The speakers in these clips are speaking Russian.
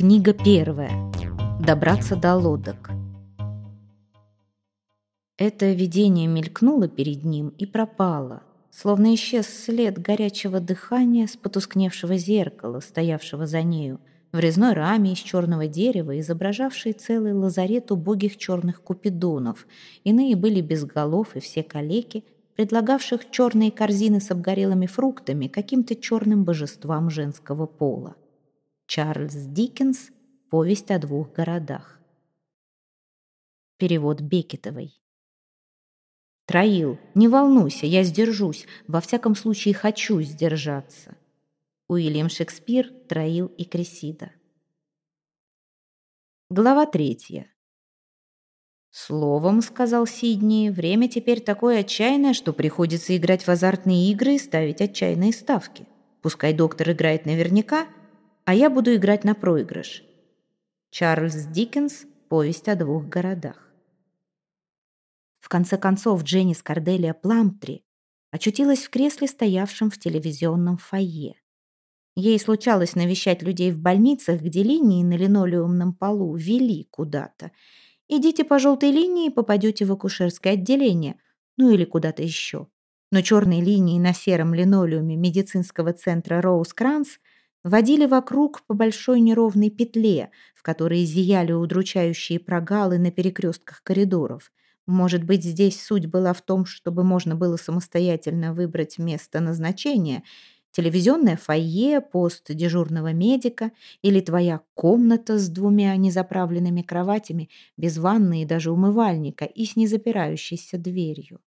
Книга первая. Добраться до лодок. Это видение мелькнуло перед ним и пропало, словно исчез след горячего дыхания с потускневшего зеркала, стоявшего за нею, в резной раме из черного дерева, изображавшей целый лазарет убогих черных купидонов. Иные были без голов и все калеки, предлагавших черные корзины с обгорелыми фруктами каким-то черным божествам женского пола. Чарльз Диккенс «Повесть о двух городах». Перевод Бекетовой. Троил, не волнуйся, я сдержусь, во всяком случае хочу сдержаться. Уильям Шекспир, Троил и Кресида. Глава третья. «Словом, — сказал Сидни, — время теперь такое отчаянное, что приходится играть в азартные игры и ставить отчаянные ставки. Пускай доктор играет наверняка, а я буду играть на проигрыш». Чарльз Диккенс «Повесть о двух городах». В конце концов, Дженнис Корделия Пламтри очутилась в кресле, стоявшем в телевизионном фойе. Ей случалось навещать людей в больницах, где линии на линолеумном полу вели куда-то. Идите по желтой линии и попадете в акушерское отделение, ну или куда-то еще. Но черные линии на сером линолеуме медицинского центра Роуз Кранс водили вокруг по большой неровной петле, в которой зияли удручающие прогалы на перекрестках коридоров. Может быть, здесь суть была в том, чтобы можно было самостоятельно выбрать место назначения – телевизионное фойе, пост дежурного медика или твоя комната с двумя незаправленными кроватями, без ванны и даже умывальника и с незапирающейся дверью.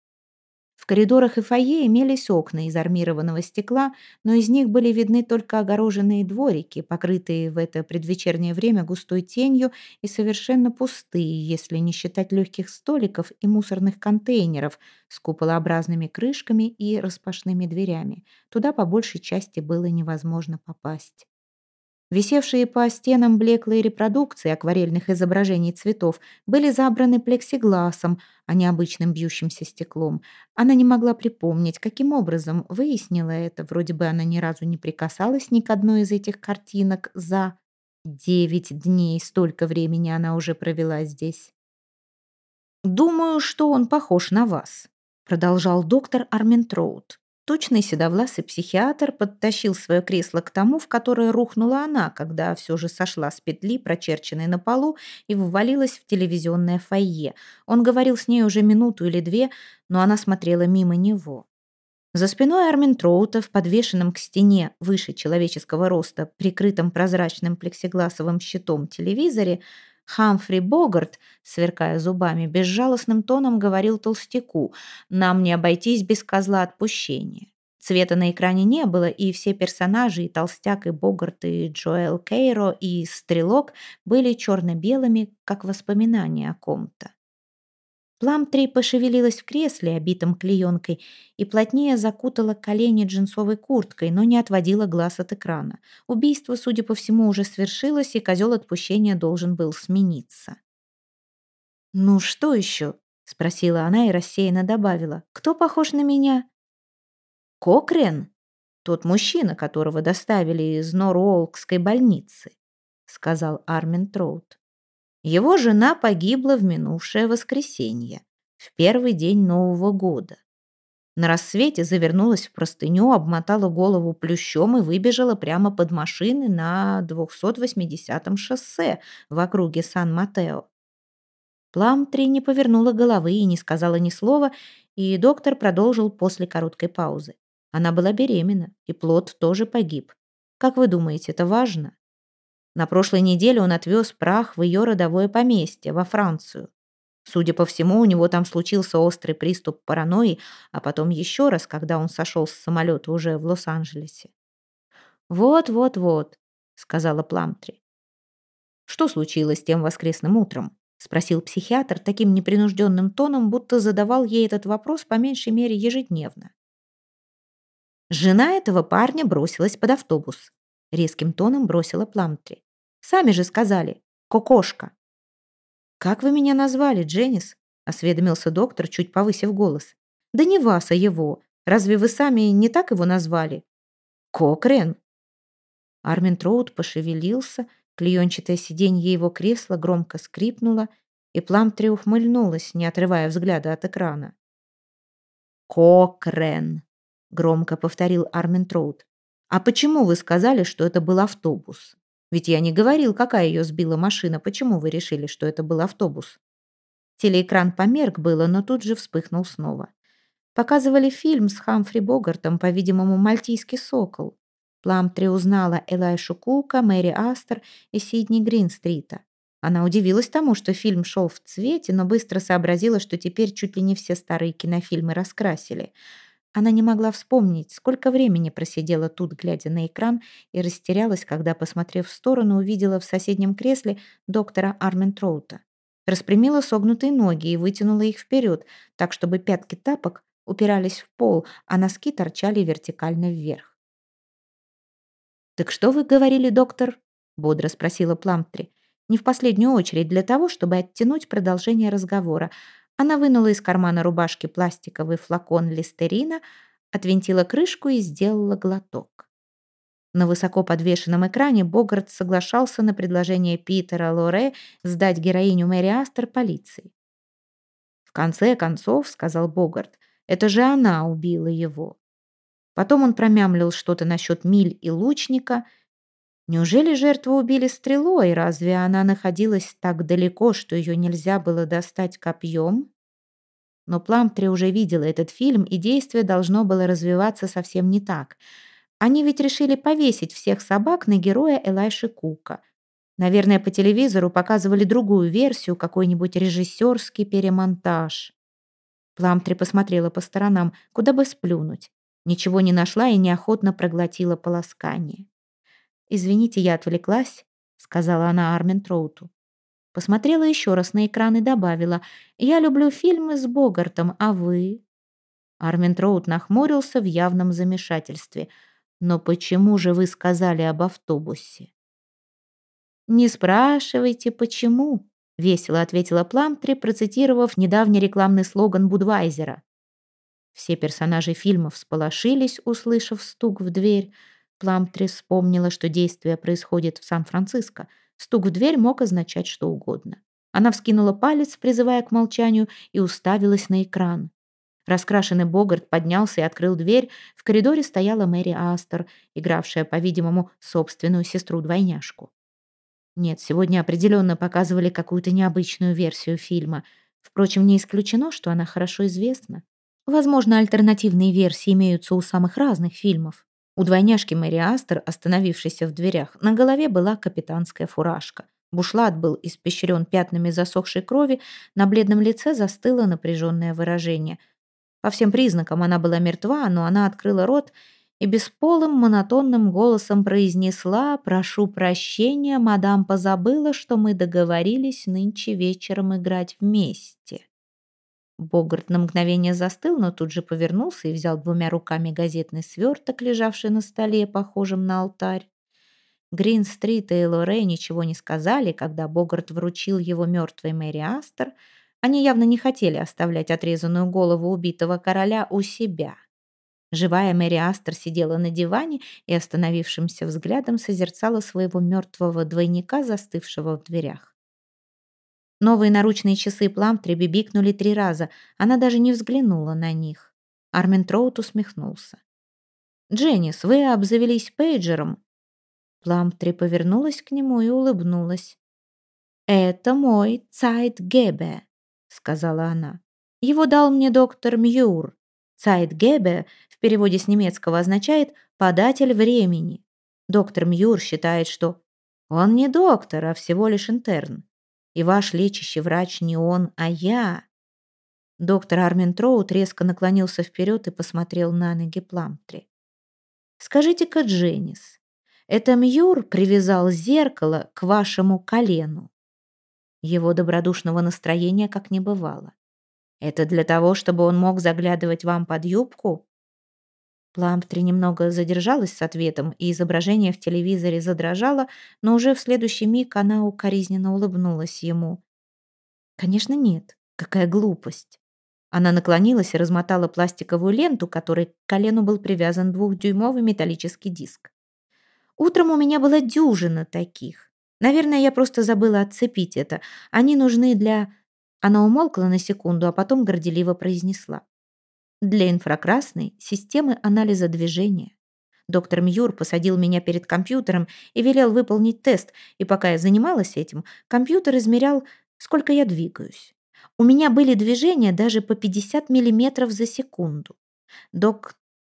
В коридорах и фойе имелись окна из армированного стекла, но из них были видны только огороженные дворики, покрытые в это предвечернее время густой тенью и совершенно пустые, если не считать легких столиков и мусорных контейнеров с куполообразными крышками и распашными дверями. Туда по большей части было невозможно попасть. Висевшие по стенам блеклые репродукции акварельных изображений цветов были забраны плексигласом, а не обычным бьющимся стеклом. Она не могла припомнить, каким образом выяснила это. Вроде бы она ни разу не прикасалась ни к одной из этих картинок за девять дней. Столько времени она уже провела здесь. «Думаю, что он похож на вас», — продолжал доктор Арментроуд. Тучный седовласый психиатр подтащил свое кресло к тому, в которое рухнула она, когда все же сошла с петли, прочерченной на полу, и ввалилась в телевизионное фойе. Он говорил с ней уже минуту или две, но она смотрела мимо него. За спиной Армин Троута, в подвешенном к стене выше человеческого роста, прикрытом прозрачным плексигласовым щитом телевизоре, Хамфри Богарт, сверкая зубами, безжалостным тоном говорил толстяку, «Нам не обойтись без козла отпущения». Цвета на экране не было, и все персонажи, и Толстяк, и Богарт, и Джоэл Кейро, и Стрелок были черно-белыми, как воспоминания о ком-то. Пламтри пошевелилась в кресле, обитом клеенкой, и плотнее закутала колени джинсовой курткой, но не отводила глаз от экрана. Убийство, судя по всему, уже свершилось, и козел отпущения должен был смениться. «Ну что еще?» — спросила она и рассеянно добавила. «Кто похож на меня?» «Кокрен? Тот мужчина, которого доставили из Норуолкской больницы», — сказал Армин Троут. Его жена погибла в минувшее воскресенье, в первый день Нового года. На рассвете завернулась в простыню, обмотала голову плющом и выбежала прямо под машины на 280-м шоссе в округе Сан-Матео. Пламтри не повернула головы и не сказала ни слова, и доктор продолжил после короткой паузы. Она была беременна, и плод тоже погиб. Как вы думаете, это важно? На прошлой неделе он отвез прах в ее родовое поместье, во Францию. Судя по всему, у него там случился острый приступ паранойи, а потом еще раз, когда он сошел с самолета уже в Лос-Анджелесе. «Вот-вот-вот», — сказала Пламтри. «Что случилось тем воскресным утром?» — спросил психиатр таким непринужденным тоном, будто задавал ей этот вопрос по меньшей мере ежедневно. Жена этого парня бросилась под автобус. Резким тоном бросила Пламтри. «Сами же сказали. Кокошка». «Как вы меня назвали, Дженнис?» осведомился доктор, чуть повысив голос. «Да не вас, а его. Разве вы сами не так его назвали?» «Кокрен». Армин Троуд пошевелился, Клеенчатое сиденье его кресла громко скрипнуло, и Пламтри ухмыльнулась, не отрывая взгляда от экрана. «Кокрен», — громко повторил Армин Троуд. «А почему вы сказали, что это был автобус? Ведь я не говорил, какая ее сбила машина. Почему вы решили, что это был автобус?» Телеэкран померк было, но тут же вспыхнул снова. Показывали фильм с Хамфри Богартом, по-видимому, «Мальтийский сокол». Пламтри узнала Элайшу Кука, Мэри Астер и Сидни Гринстрита. Она удивилась тому, что фильм шел в цвете, но быстро сообразила, что теперь чуть ли не все старые кинофильмы раскрасили. Она не могла вспомнить, сколько времени просидела тут, глядя на экран, и растерялась, когда, посмотрев в сторону, увидела в соседнем кресле доктора Арментроута. Распрямила согнутые ноги и вытянула их вперед, так, чтобы пятки тапок упирались в пол, а носки торчали вертикально вверх. «Так что вы говорили, доктор?» — бодро спросила Пламтри. Не в последнюю очередь для того, чтобы оттянуть продолжение разговора. Она вынула из кармана рубашки пластиковый флакон листерина, отвинтила крышку и сделала глоток. На высоко подвешенном экране Богарт соглашался на предложение Питера Лоре сдать героиню Мэри Астер полиции. «В конце концов», — сказал Богарт, — «это же она убила его». Потом он промямлил что-то насчет миль и лучника. Неужели жертву убили стрелой? Разве она находилась так далеко, что ее нельзя было достать копьем? Но Пламтри уже видела этот фильм, и действие должно было развиваться совсем не так — они ведь решили повесить всех собак на героя Элайши Кука. Наверное, по телевизору показывали другую версию, какой-нибудь режиссерский перемонтаж. Пламтри посмотрела по сторонам, куда бы сплюнуть. Ничего не нашла и неохотно проглотила полоскание. «Извините, я отвлеклась», — сказала она Армен Троуту. Посмотрела еще раз на экран и добавила, «Я люблю фильмы с Богартом, а вы?» Армен Троут нахмурился в явном замешательстве — но почему же вы сказали об автобусе? Не спрашивайте, почему, весело ответила Пламтри, процитировав недавний рекламный слоган Будвайзера. Все персонажи фильма всполошились, услышав стук в дверь. Пламтри вспомнила, что действие происходит в Сан-Франциско. Стук в дверь мог означать что угодно. Она вскинула палец, призывая к молчанию, и уставилась на экран. Раскрашенный Богарт поднялся и открыл дверь. В коридоре стояла Мэри Астер, игравшая, по-видимому, собственную сестру-двойняшку. Нет, сегодня определенно показывали какую-то необычную версию фильма. Впрочем, не исключено, что она хорошо известна. Возможно, альтернативные версии имеются у самых разных фильмов. У двойняшки Мэри Астер, остановившейся в дверях, на голове была капитанская фуражка. Бушлат был испещрен пятнами засохшей крови, на бледном лице застыло напряженное выражение – по всем признакам она была мертва, но она открыла рот и бесполым монотонным голосом произнесла «Прошу прощения, мадам позабыла, что мы договорились нынче вечером играть вместе». Богарт на мгновение застыл, но тут же повернулся и взял двумя руками газетный сверток, лежавший на столе, похожим на алтарь. Грин-стрит и Лоре ничего не сказали, когда Богарт вручил его мертвой Мэри Астер — они явно не хотели оставлять отрезанную голову убитого короля у себя. Живая Мэри Астер сидела на диване и остановившимся взглядом созерцала своего мертвого двойника, застывшего в дверях. Новые наручные часы Пламтри бибикнули три раза. Она даже не взглянула на них. Армен Троут усмехнулся. «Дженнис, вы обзавелись пейджером?» Пламтри повернулась к нему и улыбнулась. «Это мой Цайтгебе сказала она. Его дал мне доктор Мьюр. Цайтгебе в переводе с немецкого означает «податель времени». Доктор Мьюр считает, что он не доктор, а всего лишь интерн. И ваш лечащий врач не он, а я. Доктор Армин Троут резко наклонился вперед и посмотрел на ноги Пламтри. «Скажите-ка, Дженнис, это Мьюр привязал зеркало к вашему колену?» Его добродушного настроения как не бывало. «Это для того, чтобы он мог заглядывать вам под юбку?» Пламптри немного задержалась с ответом, и изображение в телевизоре задрожало, но уже в следующий миг она укоризненно улыбнулась ему. «Конечно нет. Какая глупость!» Она наклонилась и размотала пластиковую ленту, которой к колену был привязан двухдюймовый металлический диск. «Утром у меня была дюжина таких. Наверное, я просто забыла отцепить это. Они нужны для...» Она умолкла на секунду, а потом горделиво произнесла. «Для инфракрасной системы анализа движения. Доктор Мьюр посадил меня перед компьютером и велел выполнить тест, и пока я занималась этим, компьютер измерял, сколько я двигаюсь. У меня были движения даже по 50 миллиметров за секунду. Док...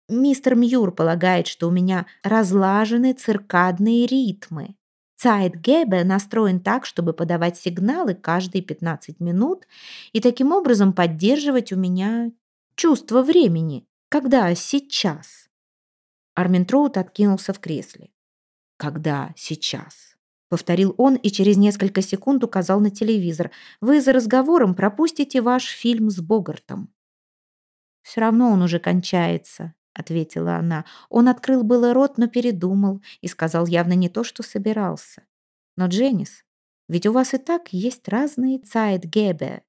Мистер Мьюр полагает, что у меня разлажены циркадные ритмы. Цайтгебе настроен так, чтобы подавать сигналы каждые 15 минут и таким образом поддерживать у меня чувство времени, когда сейчас. Арминтроуд откинулся в кресле. «Когда сейчас?» — повторил он и через несколько секунд указал на телевизор. «Вы за разговором пропустите ваш фильм с Богартом». «Все равно он уже кончается», — ответила она. Он открыл было рот, но передумал и сказал явно не то, что собирался. «Но, Дженнис, ведь у вас и так есть разные Цайтгебе.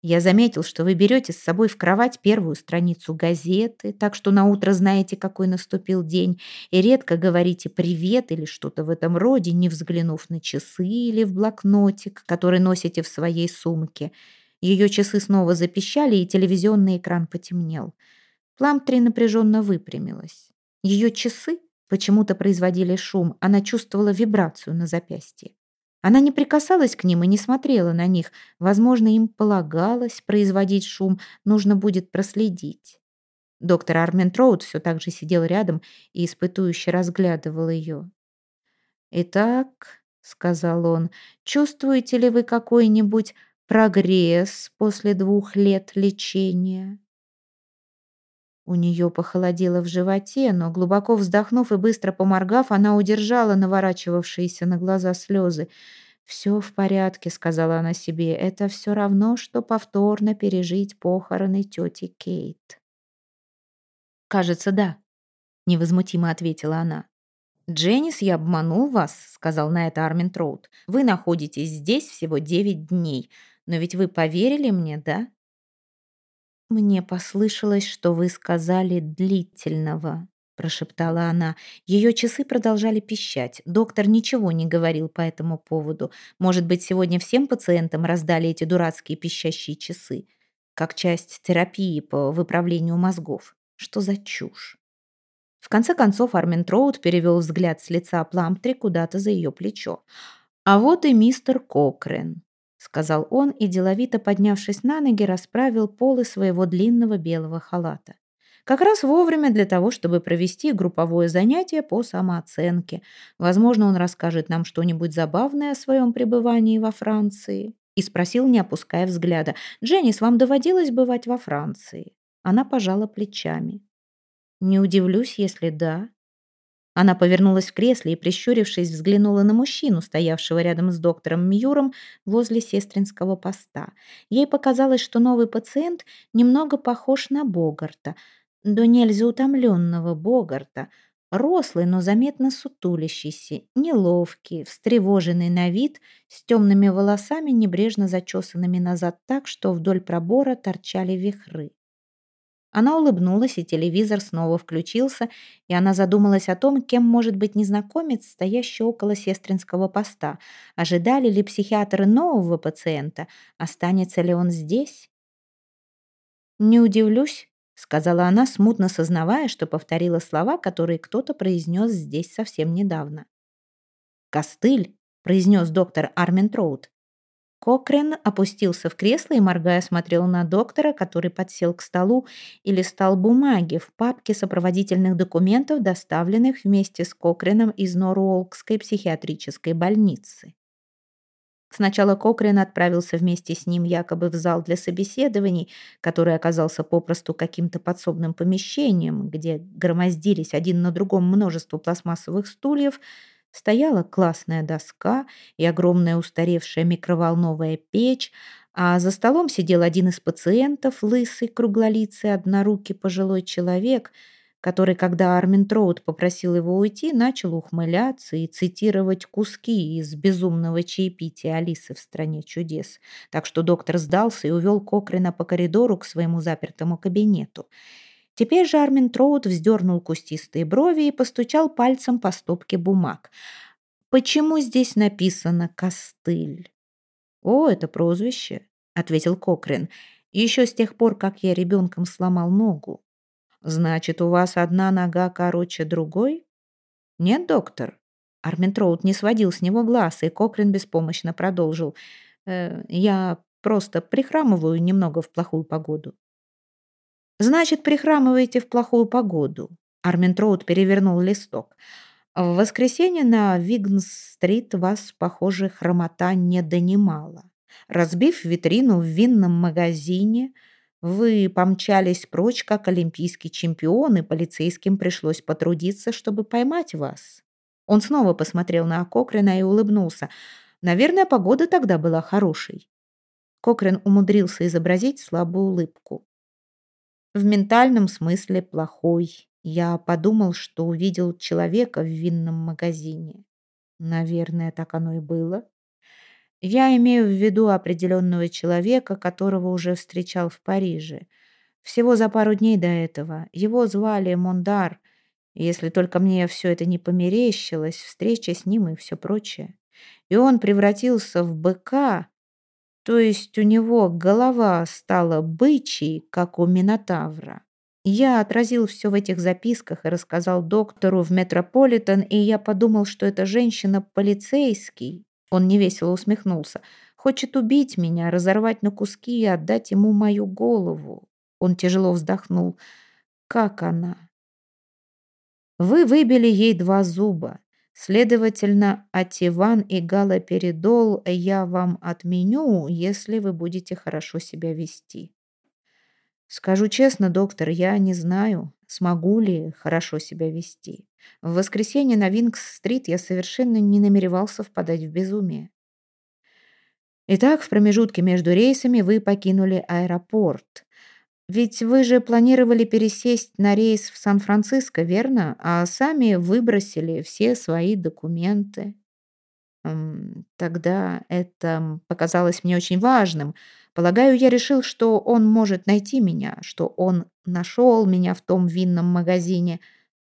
Я заметил, что вы берете с собой в кровать первую страницу газеты, так что на утро знаете, какой наступил день, и редко говорите «привет» или что-то в этом роде, не взглянув на часы или в блокнотик, который носите в своей сумке. Ее часы снова запищали, и телевизионный экран потемнел. Пламтри напряженно выпрямилась. Ее часы почему-то производили шум, она чувствовала вибрацию на запястье. Она не прикасалась к ним и не смотрела на них. Возможно, им полагалось производить шум, нужно будет проследить. Доктор Арментроуд все так же сидел рядом и испытующе разглядывал ее. «Итак», — сказал он, — «чувствуете ли вы какой-нибудь прогресс после двух лет лечения?» У нее похолодело в животе, но, глубоко вздохнув и быстро поморгав, она удержала наворачивавшиеся на глаза слезы. «Все в порядке», — сказала она себе, — «это все равно, что повторно пережить похороны тети Кейт». «Кажется, да», — невозмутимо ответила она. «Дженнис, я обманул вас», — сказал на это Армин Троуд. «Вы находитесь здесь всего девять дней, но ведь вы поверили мне, да?» «Мне послышалось, что вы сказали длительного», — прошептала она. Ее часы продолжали пищать. Доктор ничего не говорил по этому поводу. Может быть, сегодня всем пациентам раздали эти дурацкие пищащие часы, как часть терапии по выправлению мозгов. Что за чушь? В конце концов Армин Троуд перевел взгляд с лица Пламтри куда-то за ее плечо. «А вот и мистер Кокрен сказал он и, деловито поднявшись на ноги, расправил полы своего длинного белого халата. Как раз вовремя для того, чтобы провести групповое занятие по самооценке. Возможно, он расскажет нам что-нибудь забавное о своем пребывании во Франции. И спросил, не опуская взгляда, «Дженнис, вам доводилось бывать во Франции?» Она пожала плечами. «Не удивлюсь, если да», она повернулась в кресле и, прищурившись, взглянула на мужчину, стоявшего рядом с доктором Мьюром возле сестринского поста. Ей показалось, что новый пациент немного похож на Богарта, до нельзя утомленного Богарта, рослый, но заметно сутулящийся, неловкий, встревоженный на вид, с темными волосами, небрежно зачесанными назад так, что вдоль пробора торчали вихры. Она улыбнулась, и телевизор снова включился, и она задумалась о том, кем может быть незнакомец, стоящий около сестринского поста. Ожидали ли психиатры нового пациента? Останется ли он здесь? «Не удивлюсь», — сказала она, смутно сознавая, что повторила слова, которые кто-то произнес здесь совсем недавно. «Костыль», — произнес доктор Армин Троуд. Кокрен опустился в кресло и, моргая, смотрел на доктора, который подсел к столу и листал бумаги в папке сопроводительных документов, доставленных вместе с Кокреном из Норуолкской психиатрической больницы. Сначала Кокрен отправился вместе с ним якобы в зал для собеседований, который оказался попросту каким-то подсобным помещением, где громоздились один на другом множество пластмассовых стульев – Стояла классная доска и огромная устаревшая микроволновая печь, а за столом сидел один из пациентов, лысый, круглолицый, однорукий пожилой человек, который, когда Армин Троуд попросил его уйти, начал ухмыляться и цитировать куски из безумного чаепития Алисы в «Стране чудес». Так что доктор сдался и увел Кокрина по коридору к своему запертому кабинету. Теперь же Армин Троуд вздернул кустистые брови и постучал пальцем по стопке бумаг. почему здесь написано «Костыль»?» «О, это прозвище», — ответил Кокрин. «Еще с тех пор, как я ребенком сломал ногу». «Значит, у вас одна нога короче другой?» «Нет, доктор». Арментроуд не сводил с него глаз, и Кокрин беспомощно продолжил. «Э, «Я просто прихрамываю немного в плохую погоду». «Значит, прихрамываете в плохую погоду». Арментроуд перевернул листок. В воскресенье на Вигнс-стрит вас, похоже, хромота не донимала. Разбив витрину в винном магазине, вы помчались прочь, как олимпийский чемпион, и полицейским пришлось потрудиться, чтобы поймать вас. Он снова посмотрел на Кокрина и улыбнулся. Наверное, погода тогда была хорошей. Кокрин умудрился изобразить слабую улыбку. В ментальном смысле плохой. Я подумал, что увидел человека в винном магазине. Наверное, так оно и было. Я имею в виду определенного человека, которого уже встречал в Париже. Всего за пару дней до этого. Его звали Мондар. Если только мне все это не померещилось, встреча с ним и все прочее. И он превратился в быка, то есть у него голова стала бычьей, как у Минотавра. Я отразил все в этих записках и рассказал доктору в Метрополитен, и я подумал, что эта женщина полицейский. Он невесело усмехнулся. Хочет убить меня, разорвать на куски и отдать ему мою голову. Он тяжело вздохнул. Как она? Вы выбили ей два зуба. Следовательно, ативан и галоперидол я вам отменю, если вы будете хорошо себя вести. Скажу честно, доктор, я не знаю, смогу ли хорошо себя вести. В воскресенье на Винкс-стрит я совершенно не намеревался впадать в безумие. Итак, в промежутке между рейсами вы покинули аэропорт. Ведь вы же планировали пересесть на рейс в Сан-Франциско, верно? А сами выбросили все свои документы. Тогда это показалось мне очень важным. Полагаю, я решил, что он может найти меня, что он нашел меня в том винном магазине.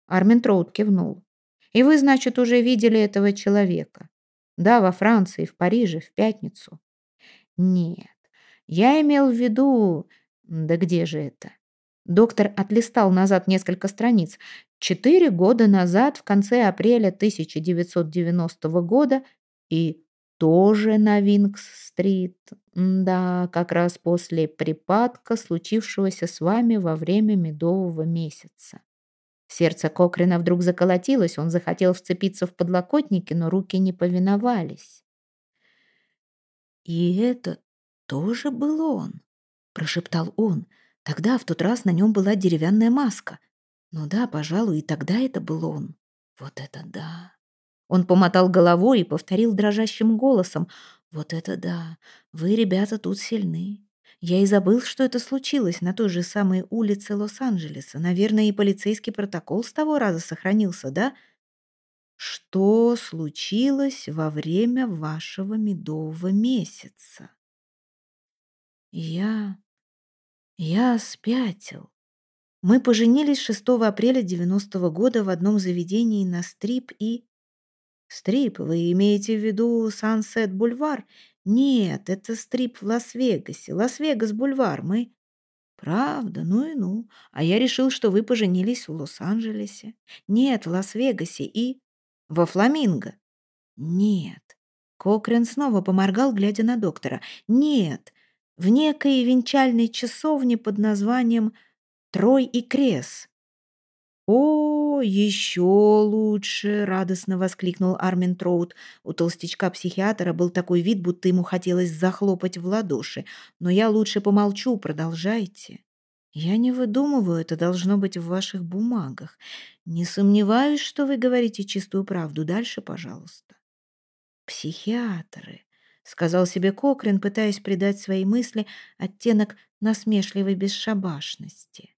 Армин Троуд кивнул. И вы, значит, уже видели этого человека? Да, во Франции, в Париже, в пятницу. Нет, я имел в виду... Да где же это? Доктор отлистал назад несколько страниц. Четыре года назад, в конце апреля 1990 года, и тоже на Винкс-стрит. Да, как раз после припадка, случившегося с вами во время медового месяца. Сердце Кокрина вдруг заколотилось, он захотел вцепиться в подлокотники, но руки не повиновались. «И это тоже был он», — прошептал он. «Тогда, в тот раз, на нем была деревянная маска. Ну да, пожалуй, и тогда это был он. Вот это да!» Он помотал головой и повторил дрожащим голосом. «Вот это да! Вы, ребята, тут сильны. Я и забыл, что это случилось на той же самой улице Лос-Анджелеса. Наверное, и полицейский протокол с того раза сохранился, да? Что случилось во время вашего медового месяца? Я... я спятил. Мы поженились 6 апреля 90 -го года в одном заведении на Стрип и... Стрип, вы имеете в виду Сансет-бульвар? Нет, это стрип в Лас-Вегасе. Лас-Вегас-бульвар. Мы... Правда? Ну и ну. А я решил, что вы поженились в Лос-Анджелесе. Нет, в Лас-Вегасе и... Во Фламинго. Нет. Кокрен снова поморгал, глядя на доктора. Нет, в некой венчальной часовне под названием Трой и Крес. «О, еще лучше!» — радостно воскликнул Армин Троуд. У толстячка-психиатра был такой вид, будто ему хотелось захлопать в ладоши. «Но я лучше помолчу, продолжайте». «Я не выдумываю, это должно быть в ваших бумагах. Не сомневаюсь, что вы говорите чистую правду. Дальше, пожалуйста». «Психиатры», — сказал себе Кокрин, пытаясь придать своей мысли оттенок насмешливой бесшабашности.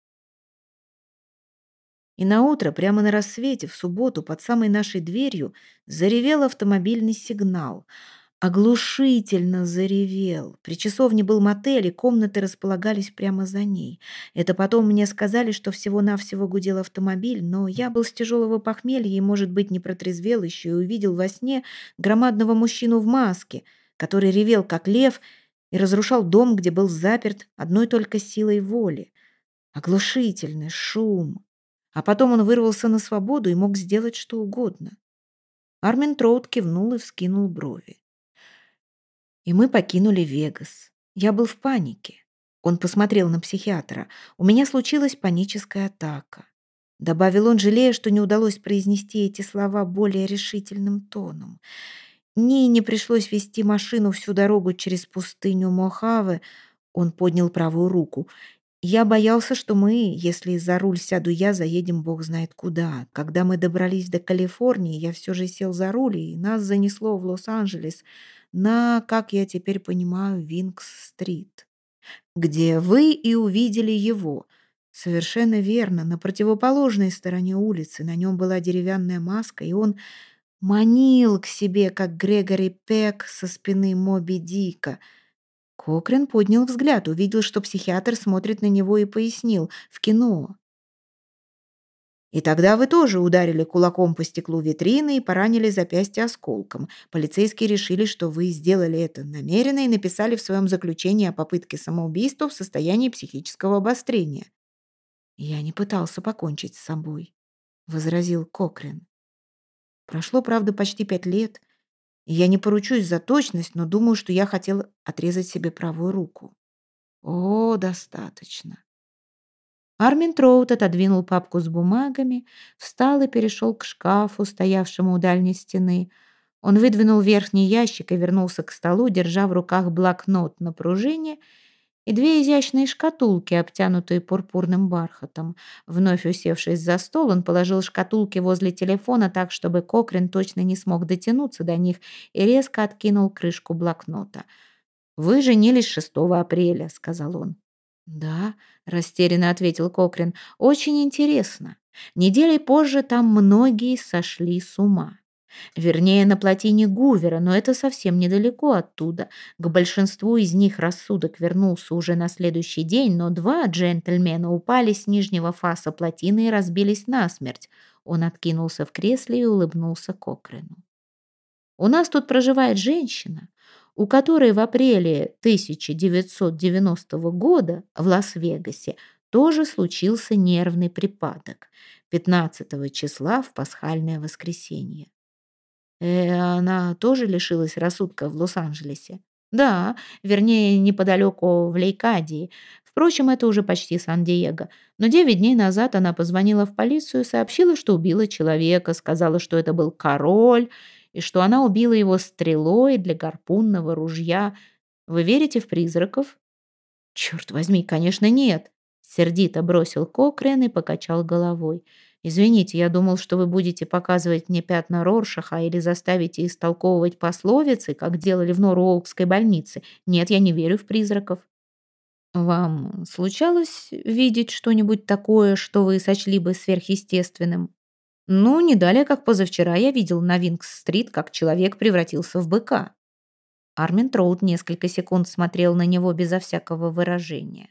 И на утро, прямо на рассвете, в субботу, под самой нашей дверью, заревел автомобильный сигнал. оглушительно заревел. При часовне был мотель, и комнаты располагались прямо за ней. Это потом мне сказали, что всего-навсего гудел автомобиль, но я был с тяжелого похмелья и, может быть, не протрезвел еще и увидел во сне громадного мужчину в маске, который ревел, как лев, и разрушал дом, где был заперт одной только силой воли. Оглушительный шум. А потом он вырвался на свободу и мог сделать что угодно. Армин Троуд кивнул и вскинул брови. И мы покинули Вегас. Я был в панике. Он посмотрел на психиатра. У меня случилась паническая атака. Добавил он, жалея, что не удалось произнести эти слова более решительным тоном. Ни не пришлось вести машину всю дорогу через пустыню Мохаве. Он поднял правую руку. Я боялся, что мы, если за руль сяду я, заедем бог знает куда. Когда мы добрались до Калифорнии, я все же сел за руль, и нас занесло в Лос-Анджелес на, как я теперь понимаю, Винкс-стрит, где вы и увидели его. Совершенно верно, на противоположной стороне улицы на нем была деревянная маска, и он манил к себе, как Грегори Пек со спины Моби Дика. Кокрин поднял взгляд, увидел, что психиатр смотрит на него и пояснил «в кино». И тогда вы тоже ударили кулаком по стеклу витрины и поранили запястье осколком. Полицейские решили, что вы сделали это намеренно и написали в своем заключении о попытке самоубийства в состоянии психического обострения. «Я не пытался покончить с собой», — возразил Кокрин. «Прошло, правда, почти пять лет, и я не поручусь за точность, но думаю, что я хотел отрезать себе правую руку». «О, достаточно. Армин Троут отодвинул папку с бумагами, встал и перешел к шкафу, стоявшему у дальней стены. Он выдвинул верхний ящик и вернулся к столу, держа в руках блокнот на пружине и две изящные шкатулки, обтянутые пурпурным бархатом. Вновь усевшись за стол, он положил шкатулки возле телефона так, чтобы Кокрин точно не смог дотянуться до них и резко откинул крышку блокнота. «Вы женились 6 апреля», — сказал он. «Да», — растерянно ответил Кокрин, — «очень интересно. Неделей позже там многие сошли с ума. Вернее, на плотине Гувера, но это совсем недалеко оттуда. К большинству из них рассудок вернулся уже на следующий день, но два джентльмена упали с нижнего фаса плотины и разбились насмерть. Он откинулся в кресле и улыбнулся Кокрину. «У нас тут проживает женщина, у которой в апреле 1990 года в Лас-Вегасе тоже случился нервный припадок 15 числа в пасхальное воскресенье. Э, она тоже лишилась рассудка в Лос-Анджелесе? Да, вернее, неподалеку в Лейкадии. Впрочем, это уже почти Сан-Диего. Но девять дней назад она позвонила в полицию и сообщила, что убила человека, сказала, что это был король, и что она убила его стрелой для гарпунного ружья. Вы верите в призраков? Черт возьми, конечно, нет. Сердито бросил Кокрен и покачал головой. «Извините, я думал, что вы будете показывать мне пятна Роршаха или заставите истолковывать пословицы, как делали в Норуолкской больнице. Нет, я не верю в призраков». «Вам случалось видеть что-нибудь такое, что вы сочли бы сверхъестественным?» Ну, не далее, как позавчера я видел на Винкс-стрит, как человек превратился в быка. Армин Троуд несколько секунд смотрел на него безо всякого выражения.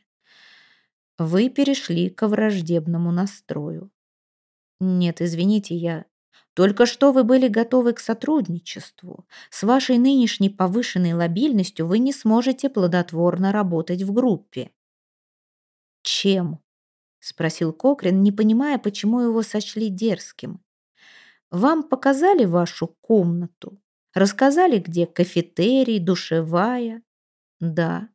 Вы перешли к враждебному настрою. Нет, извините, я... Только что вы были готовы к сотрудничеству. С вашей нынешней повышенной лобильностью вы не сможете плодотворно работать в группе. Чем? — спросил Кокрин, не понимая, почему его сочли дерзким. «Вам показали вашу комнату? Рассказали, где кафетерий, душевая?» «Да».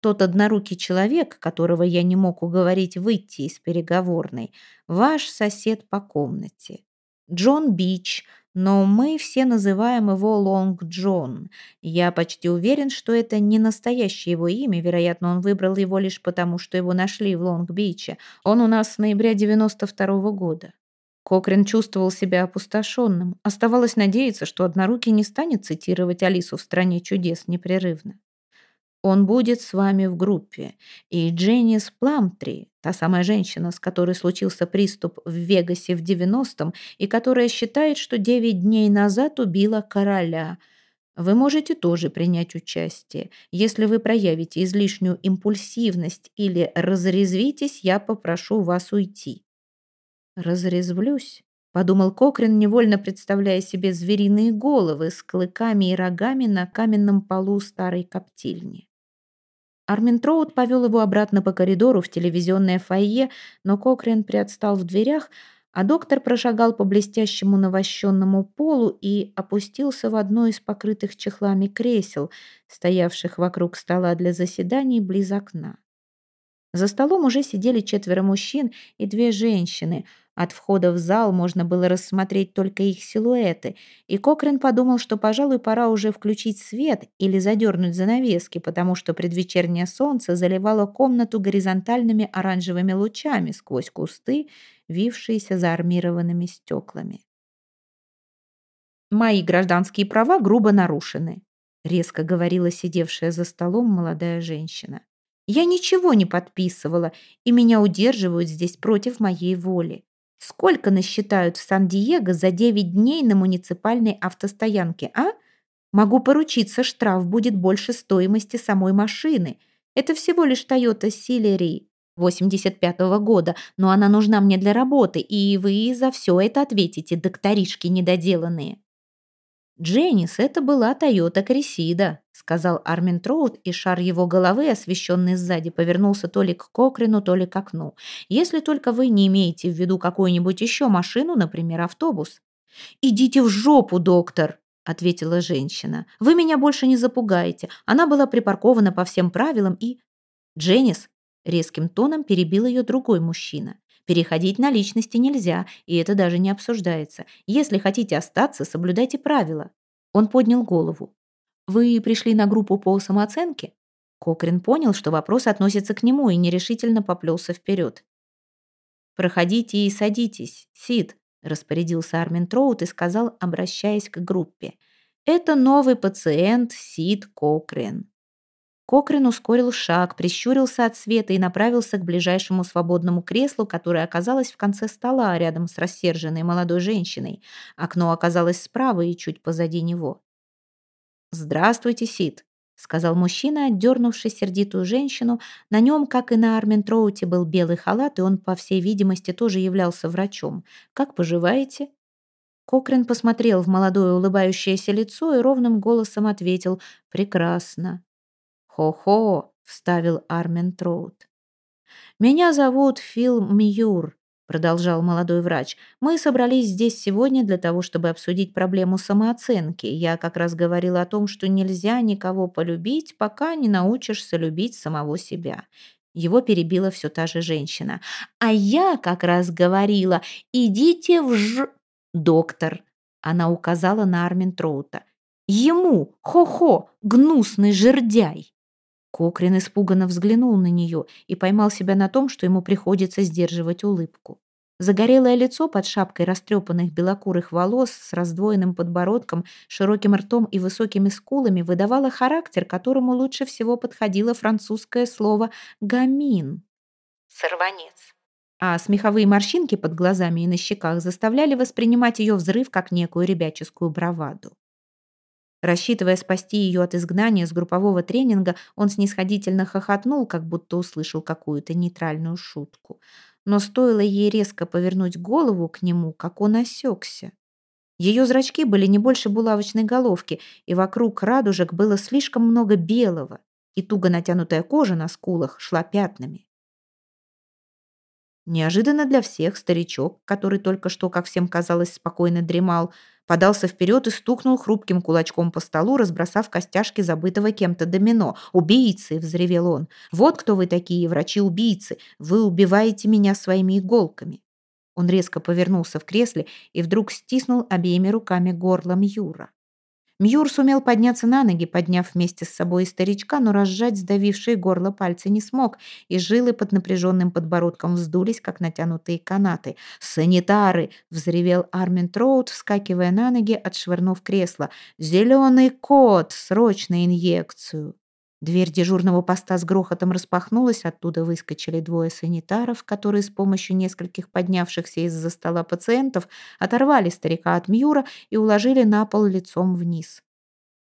Тот однорукий человек, которого я не мог уговорить выйти из переговорной, ваш сосед по комнате. Джон Бич, но мы все называем его Лонг Джон. Я почти уверен, что это не настоящее его имя, вероятно, он выбрал его лишь потому, что его нашли в Лонг-Биче. Он у нас с ноября 92 -го года. Кокрин чувствовал себя опустошенным. Оставалось надеяться, что Однорукий не станет цитировать Алису в «Стране чудес» непрерывно. Он будет с вами в группе. И Дженнис Пламтри, та самая женщина, с которой случился приступ в Вегасе в 90-м и которая считает, что 9 дней назад убила короля. Вы можете тоже принять участие. Если вы проявите излишнюю импульсивность или разрезвитесь, я попрошу вас уйти. Разрезвлюсь, подумал Кокрин, невольно представляя себе звериные головы с клыками и рогами на каменном полу старой коптильни. Армин Троуд повел его обратно по коридору в телевизионное фойе, но Кокрин приотстал в дверях, а доктор прошагал по блестящему навощенному полу и опустился в одно из покрытых чехлами кресел, стоявших вокруг стола для заседаний близ окна. За столом уже сидели четверо мужчин и две женщины. От входа в зал можно было рассмотреть только их силуэты, и Кокрин подумал, что, пожалуй, пора уже включить свет или задернуть занавески, потому что предвечернее солнце заливало комнату горизонтальными оранжевыми лучами сквозь кусты, вившиеся за армированными стеклами. «Мои гражданские права грубо нарушены», — резко говорила сидевшая за столом молодая женщина. «Я ничего не подписывала, и меня удерживают здесь против моей воли. Сколько насчитают в Сан-Диего за 9 дней на муниципальной автостоянке, а? Могу поручиться, штраф будет больше стоимости самой машины. Это всего лишь Toyota Celery 85-го года, но она нужна мне для работы, и вы за все это ответите, докторишки недоделанные». «Дженнис, это была Тойота Крисида», — сказал Армин Троуд, и шар его головы, освещенный сзади, повернулся то ли к Кокрину, то ли к окну. «Если только вы не имеете в виду какую-нибудь еще машину, например, автобус». «Идите в жопу, доктор!» — ответила женщина. «Вы меня больше не запугаете. Она была припаркована по всем правилам и...» «Дженнис, Резким тоном перебил ее другой мужчина. Переходить на личности нельзя, и это даже не обсуждается. Если хотите остаться, соблюдайте правила. Он поднял голову. Вы пришли на группу по самооценке? Кокрин понял, что вопрос относится к нему и нерешительно поплелся вперед. «Проходите и садитесь, Сид», — распорядился Армин Троут и сказал, обращаясь к группе. «Это новый пациент Сид Кокрин. Кокрин ускорил шаг, прищурился от света и направился к ближайшему свободному креслу, которое оказалось в конце стола, рядом с рассерженной молодой женщиной. Окно оказалось справа и чуть позади него. «Здравствуйте, Сид», — сказал мужчина, отдернувший сердитую женщину. На нем, как и на Армен Троуте, был белый халат, и он, по всей видимости, тоже являлся врачом. «Как поживаете?» Кокрин посмотрел в молодое улыбающееся лицо и ровным голосом ответил «Прекрасно». «Хо-хо», — вставил Армен Троуд. «Меня зовут Фил Мьюр», — продолжал молодой врач. «Мы собрались здесь сегодня для того, чтобы обсудить проблему самооценки. Я как раз говорила о том, что нельзя никого полюбить, пока не научишься любить самого себя». Его перебила все та же женщина. «А я как раз говорила, идите в ж...» «Доктор», — она указала на Армин Троута. «Ему, хо-хо, гнусный жердяй!» Кокрин испуганно взглянул на нее и поймал себя на том, что ему приходится сдерживать улыбку. Загорелое лицо под шапкой растрепанных белокурых волос с раздвоенным подбородком, широким ртом и высокими скулами выдавало характер, которому лучше всего подходило французское слово «гамин» — «сорванец». А смеховые морщинки под глазами и на щеках заставляли воспринимать ее взрыв как некую ребяческую браваду. Рассчитывая спасти ее от изгнания с группового тренинга, он снисходительно хохотнул, как будто услышал какую-то нейтральную шутку. Но стоило ей резко повернуть голову к нему, как он осекся. Ее зрачки были не больше булавочной головки, и вокруг радужек было слишком много белого, и туго натянутая кожа на скулах шла пятнами. Неожиданно для всех старичок, который только что, как всем казалось, спокойно дремал, подался вперед и стукнул хрупким кулачком по столу, разбросав костяшки забытого кем-то домино. «Убийцы!» — взревел он. «Вот кто вы такие, врачи-убийцы! Вы убиваете меня своими иголками!» Он резко повернулся в кресле и вдруг стиснул обеими руками горлом Юра. Мьюр сумел подняться на ноги, подняв вместе с собой старичка, но разжать сдавившие горло пальцы не смог, и жилы под напряженным подбородком вздулись, как натянутые канаты. «Санитары!» — взревел Армин Троуд, вскакивая на ноги, отшвырнув кресло. «Зеленый кот! Срочно инъекцию!» Дверь дежурного поста с грохотом распахнулась, оттуда выскочили двое санитаров, которые с помощью нескольких поднявшихся из-за стола пациентов оторвали старика от Мьюра и уложили на пол лицом вниз.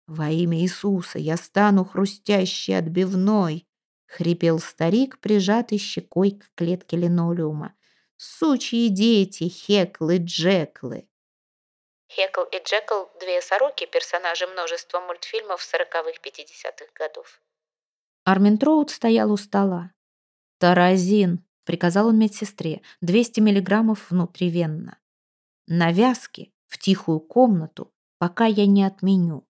«Во имя Иисуса я стану хрустящей отбивной!» — хрипел старик, прижатый щекой к клетке линолеума. «Сучьи дети, Хеклы, Джеклы!» Хекл и Джекл – две сороки, персонажи множества мультфильмов сороковых пятидесятых годов. Армин Троуд стоял у стола. «Таразин!» — приказал он медсестре. «200 миллиграммов внутривенно. Навязки в тихую комнату, пока я не отменю.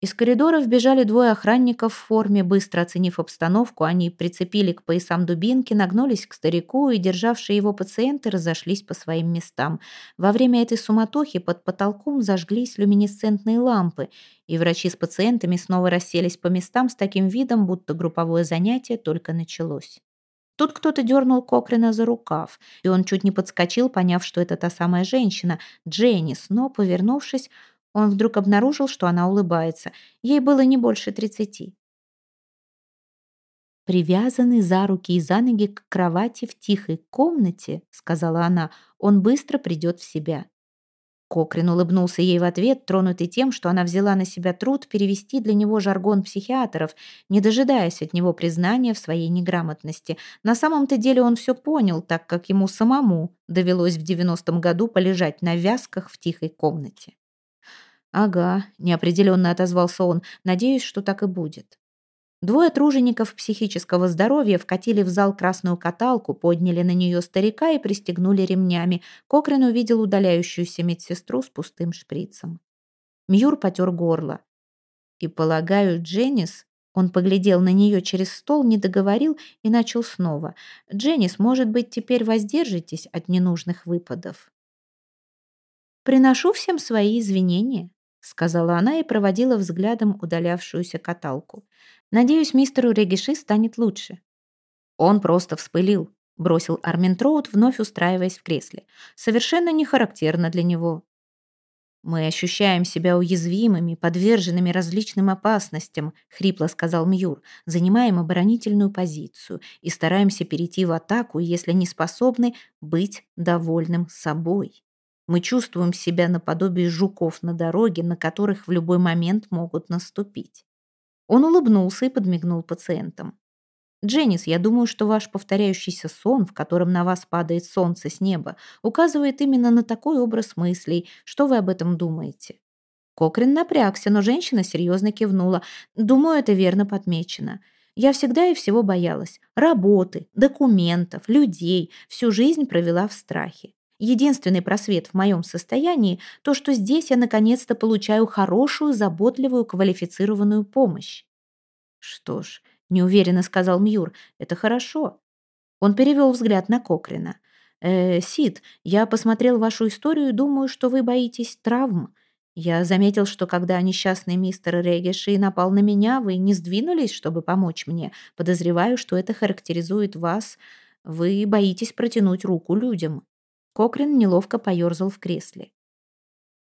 Из коридора вбежали двое охранников в форме. Быстро оценив обстановку, они прицепили к поясам дубинки, нагнулись к старику, и державшие его пациенты разошлись по своим местам. Во время этой суматохи под потолком зажглись люминесцентные лампы, и врачи с пациентами снова расселись по местам с таким видом, будто групповое занятие только началось. Тут кто-то дернул Кокрина за рукав, и он чуть не подскочил, поняв, что это та самая женщина, Дженнис, но, повернувшись, он вдруг обнаружил, что она улыбается. Ей было не больше тридцати. «Привязанный за руки и за ноги к кровати в тихой комнате», — сказала она, — «он быстро придет в себя». Кокрин улыбнулся ей в ответ, тронутый тем, что она взяла на себя труд перевести для него жаргон психиатров, не дожидаясь от него признания в своей неграмотности. На самом-то деле он все понял, так как ему самому довелось в девяностом году полежать на вязках в тихой комнате. «Ага», — неопределенно отозвался он, — «надеюсь, что так и будет». Двое тружеников психического здоровья вкатили в зал красную каталку, подняли на нее старика и пристегнули ремнями. Кокрин увидел удаляющуюся медсестру с пустым шприцем. Мьюр потер горло. И, полагаю, Дженнис... Он поглядел на нее через стол, не договорил и начал снова. «Дженнис, может быть, теперь воздержитесь от ненужных выпадов?» «Приношу всем свои извинения», сказала она и проводила взглядом удалявшуюся каталку. «Надеюсь, мистеру Региши станет лучше». Он просто вспылил, бросил Армин Троуд, вновь устраиваясь в кресле. Совершенно не характерно для него. «Мы ощущаем себя уязвимыми, подверженными различным опасностям», — хрипло сказал Мьюр. «Занимаем оборонительную позицию и стараемся перейти в атаку, если не способны быть довольным собой». Мы чувствуем себя наподобие жуков на дороге, на которых в любой момент могут наступить. Он улыбнулся и подмигнул пациентам. «Дженнис, я думаю, что ваш повторяющийся сон, в котором на вас падает солнце с неба, указывает именно на такой образ мыслей. Что вы об этом думаете?» Кокрин напрягся, но женщина серьезно кивнула. «Думаю, это верно подмечено. Я всегда и всего боялась. Работы, документов, людей. Всю жизнь провела в страхе. Единственный просвет в моем состоянии – то, что здесь я наконец-то получаю хорошую, заботливую, квалифицированную помощь. Что ж, неуверенно сказал Мьюр, это хорошо. Он перевел взгляд на Кокрина. «Э, Сид, я посмотрел вашу историю и думаю, что вы боитесь травм. Я заметил, что когда несчастный мистер Регеши напал на меня, вы не сдвинулись, чтобы помочь мне. Подозреваю, что это характеризует вас. Вы боитесь протянуть руку людям. Кокрин неловко поерзал в кресле.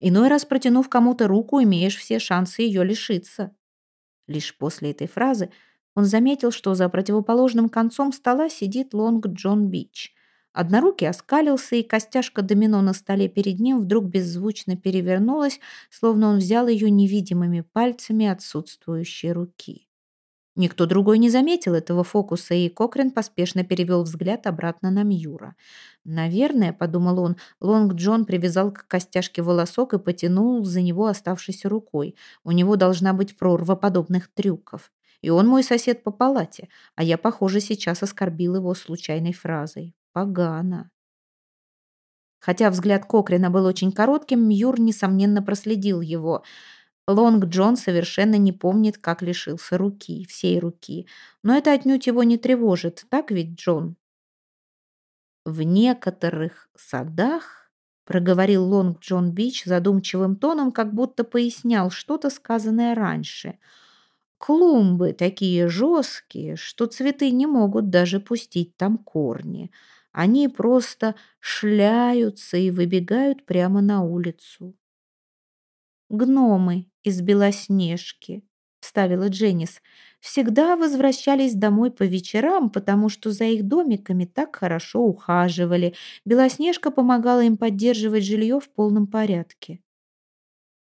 Иной раз, протянув кому-то руку, имеешь все шансы ее лишиться. Лишь после этой фразы он заметил, что за противоположным концом стола сидит Лонг Джон Бич. Однорукий оскалился, и костяшка домино на столе перед ним вдруг беззвучно перевернулась, словно он взял ее невидимыми пальцами отсутствующей руки. Никто другой не заметил этого фокуса, и Кокрин поспешно перевел взгляд обратно на Мьюра. «Наверное», — подумал он, — Лонг Джон привязал к костяшке волосок и потянул за него оставшейся рукой. У него должна быть прорва подобных трюков. И он мой сосед по палате, а я, похоже, сейчас оскорбил его случайной фразой. Погано. Хотя взгляд Кокрина был очень коротким, Мьюр, несомненно, проследил его — Лонг Джон совершенно не помнит, как лишился руки, всей руки. Но это отнюдь его не тревожит, так ведь, Джон? В некоторых садах, проговорил Лонг Джон Бич задумчивым тоном, как будто пояснял что-то сказанное раньше. Клумбы такие жесткие, что цветы не могут даже пустить там корни. Они просто шляются и выбегают прямо на улицу. Гномы из Белоснежки, вставила Дженнис, всегда возвращались домой по вечерам, потому что за их домиками так хорошо ухаживали. Белоснежка помогала им поддерживать жилье в полном порядке.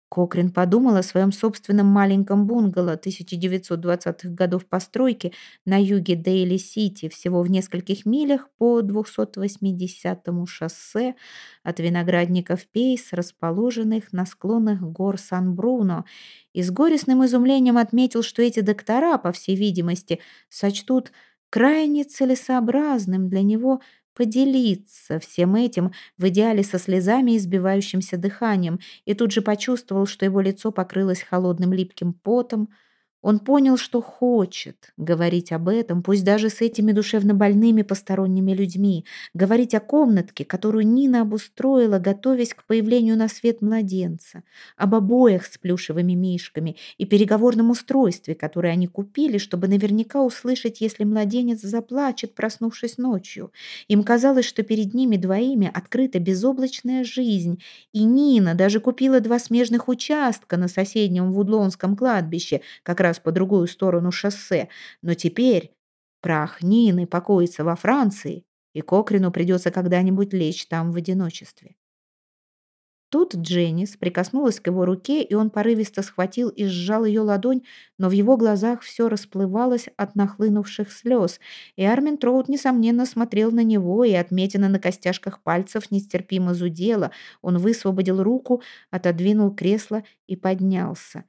Кокрин подумал о своем собственном маленьком бунгало 1920-х годов постройки на юге Дейли-Сити, всего в нескольких милях по 280-му шоссе от виноградников Пейс, расположенных на склонах гор Сан-Бруно, и с горестным изумлением отметил, что эти доктора, по всей видимости, сочтут крайне целесообразным для него поделиться всем этим, в идеале со слезами и сбивающимся дыханием, и тут же почувствовал, что его лицо покрылось холодным липким потом, он понял, что хочет говорить об этом, пусть даже с этими душевно больными посторонними людьми, говорить о комнатке, которую Нина обустроила, готовясь к появлению на свет младенца, об обоях с плюшевыми мишками и переговорном устройстве, которое они купили, чтобы наверняка услышать, если младенец заплачет, проснувшись ночью. Им казалось, что перед ними двоими открыта безоблачная жизнь, и Нина даже купила два смежных участка на соседнем Вудлонском кладбище, как раз раз по другую сторону шоссе, но теперь прах Нины покоится во Франции, и Кокрину придется когда-нибудь лечь там в одиночестве. Тут Дженнис прикоснулась к его руке, и он порывисто схватил и сжал ее ладонь, но в его глазах все расплывалось от нахлынувших слез, и Армин Троуд, несомненно, смотрел на него, и отметина на костяшках пальцев нестерпимо зудела. Он высвободил руку, отодвинул кресло и поднялся.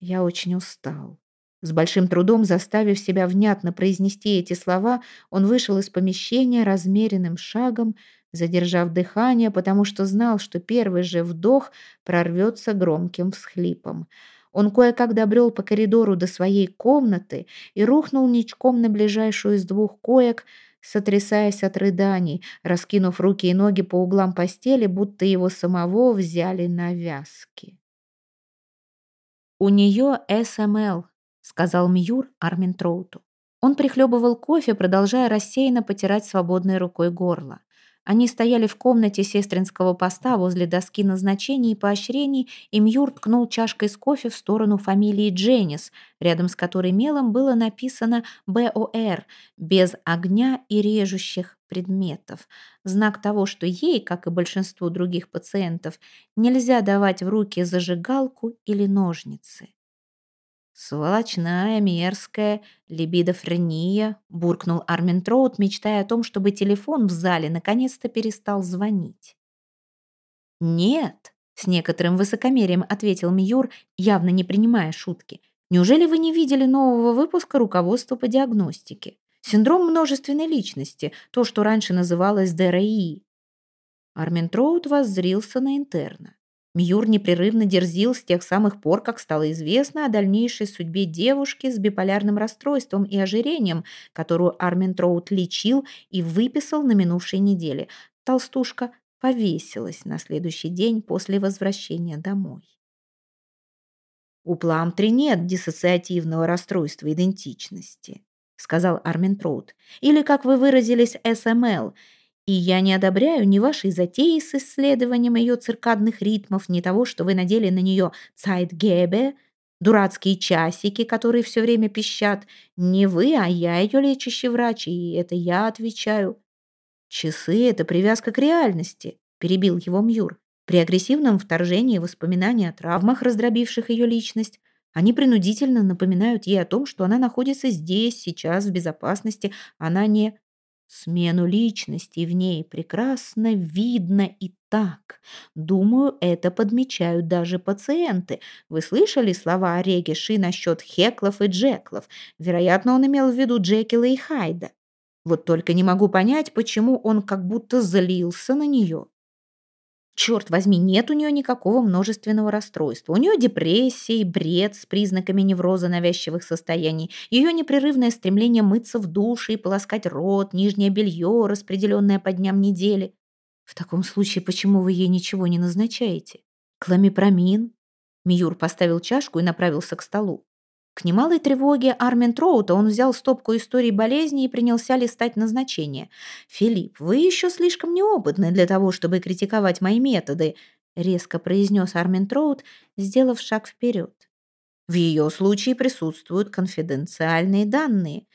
«Я очень устал». С большим трудом заставив себя внятно произнести эти слова, он вышел из помещения размеренным шагом, задержав дыхание, потому что знал, что первый же вдох прорвется громким всхлипом. Он кое-как добрел по коридору до своей комнаты и рухнул ничком на ближайшую из двух коек, сотрясаясь от рыданий, раскинув руки и ноги по углам постели, будто его самого взяли на вязки. У нее СМЛ, сказал Мьюр Армин Троуту. Он прихлебывал кофе, продолжая рассеянно потирать свободной рукой горло. Они стояли в комнате сестринского поста возле доски назначений и поощрений, и Мьюр ткнул чашкой с кофе в сторону фамилии Дженнис, рядом с которой мелом было написано «БОР» — «без огня и режущих предметов». Знак того, что ей, как и большинству других пациентов, нельзя давать в руки зажигалку или ножницы. «Сволочная, мерзкая, либидофрения», — буркнул Армин Троуд, мечтая о том, чтобы телефон в зале наконец-то перестал звонить. «Нет», — с некоторым высокомерием ответил Мьюр, явно не принимая шутки. «Неужели вы не видели нового выпуска руководства по диагностике? Синдром множественной личности, то, что раньше называлось ДРИ». Армин Троуд воззрился на интерна. Мьюр непрерывно дерзил с тех самых пор, как стало известно о дальнейшей судьбе девушки с биполярным расстройством и ожирением, которую Армин Троут лечил и выписал на минувшей неделе. Толстушка повесилась на следующий день после возвращения домой. «У Пламтри нет диссоциативного расстройства идентичности», сказал Армин Троут. «Или, как вы выразились, СМЛ – и я не одобряю ни вашей затеи с исследованием ее циркадных ритмов, ни того, что вы надели на нее Цайтгебе, дурацкие часики, которые все время пищат. Не вы, а я ее лечащий врач, и это я отвечаю. Часы — это привязка к реальности, перебил его Мьюр. При агрессивном вторжении воспоминаний о травмах, раздробивших ее личность, они принудительно напоминают ей о том, что она находится здесь, сейчас, в безопасности. Она не Смену личности в ней прекрасно видно и так. Думаю, это подмечают даже пациенты. Вы слышали слова Ореги Ши насчет Хеклов и Джеклов? Вероятно, он имел в виду Джекила и Хайда. Вот только не могу понять, почему он как будто злился на нее. Черт возьми, нет у нее никакого множественного расстройства. У нее депрессия и бред с признаками невроза навязчивых состояний. Ее непрерывное стремление мыться в душе и полоскать рот, нижнее белье, распределенное по дням недели. В таком случае, почему вы ей ничего не назначаете? Кламипромин? Миюр поставил чашку и направился к столу. К немалой тревоге Армен Троута он взял стопку историй болезни и принялся листать назначения. «Филипп, вы еще слишком неопытны для того, чтобы критиковать мои методы», резко произнес Армен Троут, сделав шаг вперед. В ее случае присутствуют конфиденциальные данные.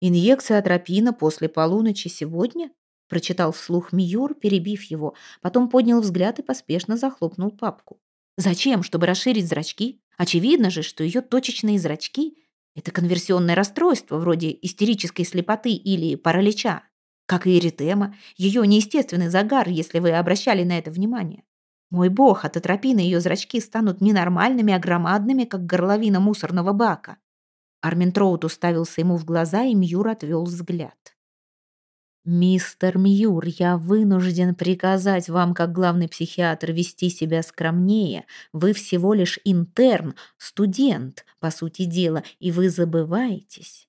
Инъекция атропина после полуночи сегодня? Прочитал вслух Миюр, перебив его, потом поднял взгляд и поспешно захлопнул папку. Зачем? Чтобы расширить зрачки? Очевидно же, что ее точечные зрачки – это конверсионное расстройство, вроде истерической слепоты или паралича. Как и эритема, ее неестественный загар, если вы обращали на это внимание. Мой бог, от атропины ее зрачки станут не нормальными, а громадными, как горловина мусорного бака. Армин Троут уставился ему в глаза, и Мьюр отвел взгляд. «Мистер Мьюр, я вынужден приказать вам, как главный психиатр, вести себя скромнее. Вы всего лишь интерн, студент, по сути дела, и вы забываетесь.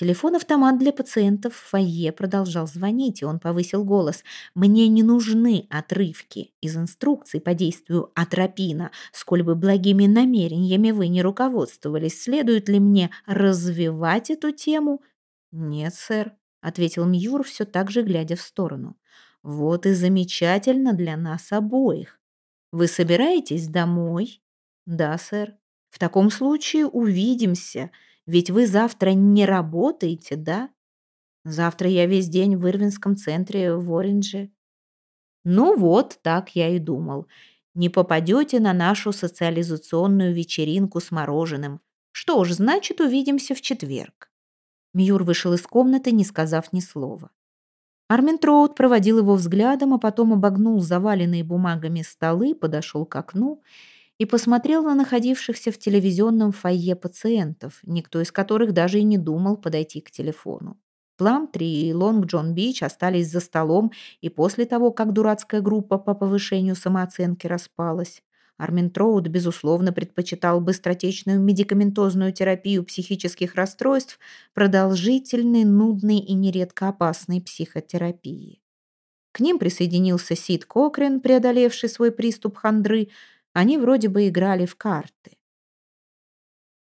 Телефон-автомат для пациентов в фойе продолжал звонить, и он повысил голос. «Мне не нужны отрывки из инструкций по действию атропина. Сколь бы благими намерениями вы не руководствовались, следует ли мне развивать эту тему?» «Нет, сэр», — ответил Мьюр, все так же глядя в сторону. «Вот и замечательно для нас обоих. Вы собираетесь домой?» «Да, сэр. В таком случае увидимся». Ведь вы завтра не работаете, да? Завтра я весь день в Ирвинском центре в Ориндже. Ну вот, так я и думал. Не попадете на нашу социализационную вечеринку с мороженым. Что ж, значит, увидимся в четверг. Мьюр вышел из комнаты, не сказав ни слова. Армин Троуд проводил его взглядом, а потом обогнул заваленные бумагами столы, подошел к окну и посмотрел на находившихся в телевизионном фойе пациентов, никто из которых даже и не думал подойти к телефону. Пламтри и Лонг Джон Бич остались за столом и после того, как дурацкая группа по повышению самооценки распалась. Армин Троуд, безусловно, предпочитал быстротечную медикаментозную терапию психических расстройств продолжительной, нудной и нередко опасной психотерапии. К ним присоединился Сид Кокрен, преодолевший свой приступ хандры, они вроде бы играли в карты.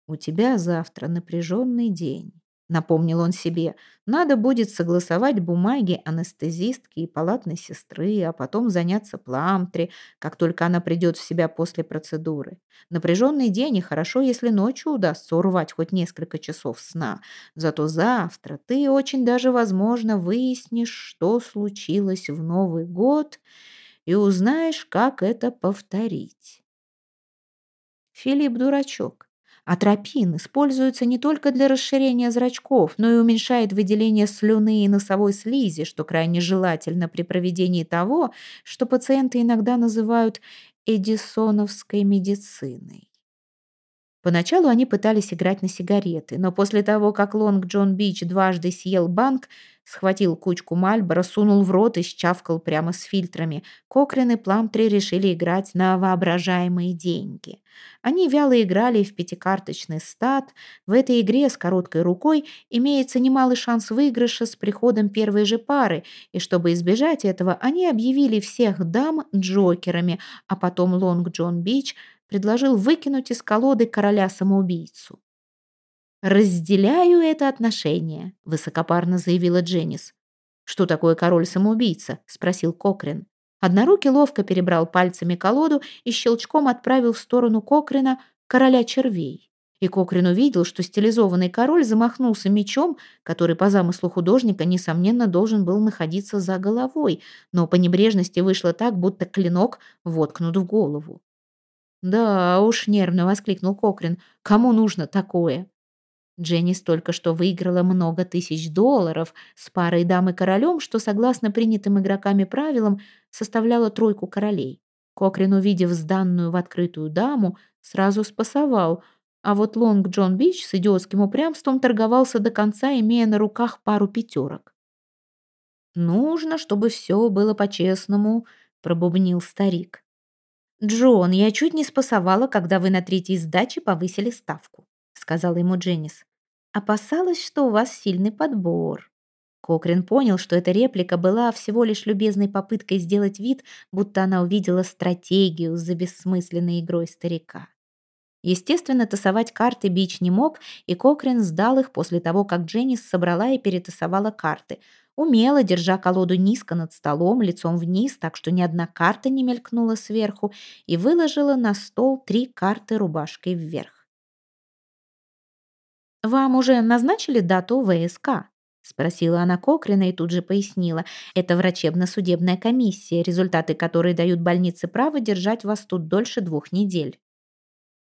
«У тебя завтра напряженный день», — напомнил он себе. «Надо будет согласовать бумаги анестезистки и палатной сестры, а потом заняться пламтри, как только она придет в себя после процедуры. Напряженный день, и хорошо, если ночью удастся урвать хоть несколько часов сна. Зато завтра ты очень даже, возможно, выяснишь, что случилось в Новый год» и узнаешь, как это повторить. Филипп дурачок. Атропин используется не только для расширения зрачков, но и уменьшает выделение слюны и носовой слизи, что крайне желательно при проведении того, что пациенты иногда называют эдисоновской медициной. Поначалу они пытались играть на сигареты, но после того, как Лонг Джон Бич дважды съел банк, схватил кучку Мальбора, сунул в рот и счавкал прямо с фильтрами, Кокрин и Пламтри решили играть на воображаемые деньги. Они вяло играли в пятикарточный стат. В этой игре с короткой рукой имеется немалый шанс выигрыша с приходом первой же пары, и чтобы избежать этого, они объявили всех дам джокерами, а потом Лонг Джон Бич – предложил выкинуть из колоды короля-самоубийцу. «Разделяю это отношение», — высокопарно заявила Дженнис. «Что такое король-самоубийца?» — спросил Кокрин. Однорукий ловко перебрал пальцами колоду и щелчком отправил в сторону Кокрина короля червей. И Кокрин увидел, что стилизованный король замахнулся мечом, который по замыслу художника, несомненно, должен был находиться за головой, но по небрежности вышло так, будто клинок воткнут в голову. «Да уж», — нервно воскликнул Кокрин, — «кому нужно такое?» Дженнис только что выиграла много тысяч долларов с парой дамы королем, что, согласно принятым игроками правилам, составляло тройку королей. Кокрин, увидев сданную в открытую даму, сразу спасовал, а вот Лонг Джон Бич с идиотским упрямством торговался до конца, имея на руках пару пятерок. «Нужно, чтобы все было по-честному», — пробубнил старик. «Джон, я чуть не спасовала, когда вы на третьей сдаче повысили ставку», сказала ему Дженнис. «Опасалась, что у вас сильный подбор». Кокрин понял, что эта реплика была всего лишь любезной попыткой сделать вид, будто она увидела стратегию за бессмысленной игрой старика. Естественно, тасовать карты Бич не мог, и Кокрин сдал их после того, как Дженнис собрала и перетасовала карты – умело, держа колоду низко над столом, лицом вниз, так что ни одна карта не мелькнула сверху, и выложила на стол три карты рубашкой вверх. «Вам уже назначили дату ВСК?» — Спросила она Кокрина и тут же пояснила. Это врачебно-судебная комиссия, результаты которой дают больнице право держать вас тут дольше двух недель.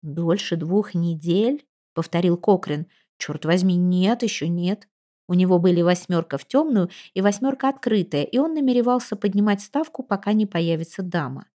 «Дольше двух недель?» — повторил Кокрин. «Черт возьми, нет, еще нет». У него были восьмерка в темную и восьмерка открытая, и он намеревался поднимать ставку, пока не появится дама.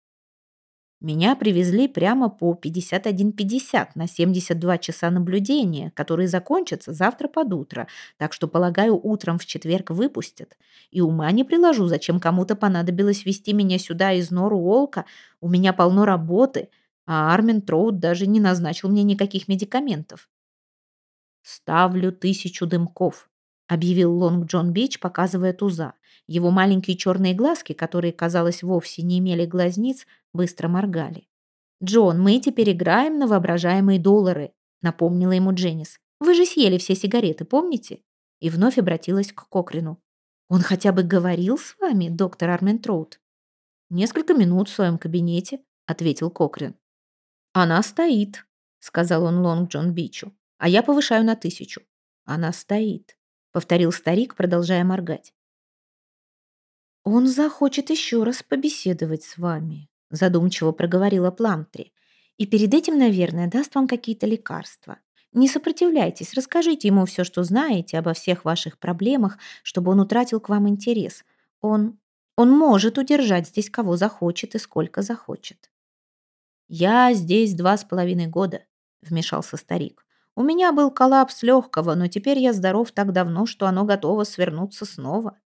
Меня привезли прямо по 51.50 на 72 часа наблюдения, которые закончатся завтра под утро, так что, полагаю, утром в четверг выпустят. И ума не приложу, зачем кому-то понадобилось вести меня сюда из Нору-Олка. У меня полно работы, а Армин Троуд даже не назначил мне никаких медикаментов. «Ставлю тысячу дымков», — объявил Лонг Джон Бич, показывая туза. Его маленькие черные глазки, которые, казалось, вовсе не имели глазниц, быстро моргали. «Джон, мы теперь играем на воображаемые доллары», — напомнила ему Дженнис. «Вы же съели все сигареты, помните?» И вновь обратилась к Кокрину. «Он хотя бы говорил с вами, доктор Арментроуд?» «Несколько минут в своем кабинете», — ответил Кокрин. «Она стоит», — сказал он Лонг Джон Бичу, «а я повышаю на тысячу». «Она стоит», — повторил старик, продолжая моргать. «Он захочет еще раз побеседовать с вами», — задумчиво проговорила Пламтри. «И перед этим, наверное, даст вам какие-то лекарства. Не сопротивляйтесь, расскажите ему все, что знаете обо всех ваших проблемах, чтобы он утратил к вам интерес. Он... он может удержать здесь кого захочет и сколько захочет». «Я здесь два с половиной года», — вмешался старик. «У меня был коллапс легкого, но теперь я здоров так давно, что оно готово свернуться снова.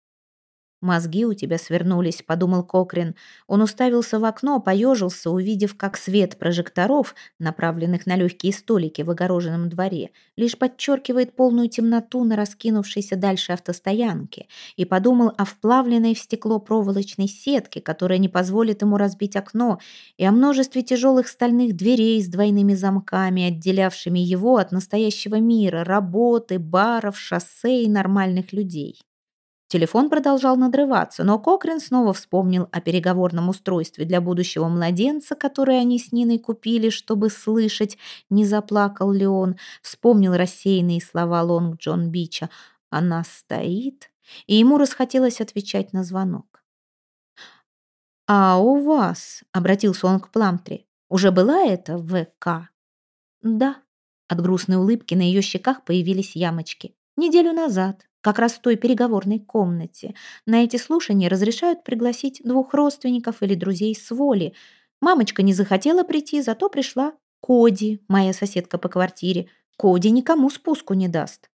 «Мозги у тебя свернулись», — подумал Кокрин. Он уставился в окно, поежился, увидев, как свет прожекторов, направленных на легкие столики в огороженном дворе, лишь подчеркивает полную темноту на раскинувшейся дальше автостоянке, и подумал о вплавленной в стекло проволочной сетке, которая не позволит ему разбить окно, и о множестве тяжелых стальных дверей с двойными замками, отделявшими его от настоящего мира, работы, баров, шоссе и нормальных людей. Телефон продолжал надрываться, но Кокрин снова вспомнил о переговорном устройстве для будущего младенца, которое они с Ниной купили, чтобы слышать, не заплакал ли он. Вспомнил рассеянные слова Лонг Джон Бича «Она стоит», и ему расхотелось отвечать на звонок. «А у вас», — обратился он к Пламтри, — «уже была это ВК?» «Да». От грустной улыбки на ее щеках появились ямочки. «Неделю назад, как раз в той переговорной комнате. На эти слушания разрешают пригласить двух родственников или друзей с воли. Мамочка не захотела прийти, зато пришла Коди, моя соседка по квартире. Коди никому спуску не даст.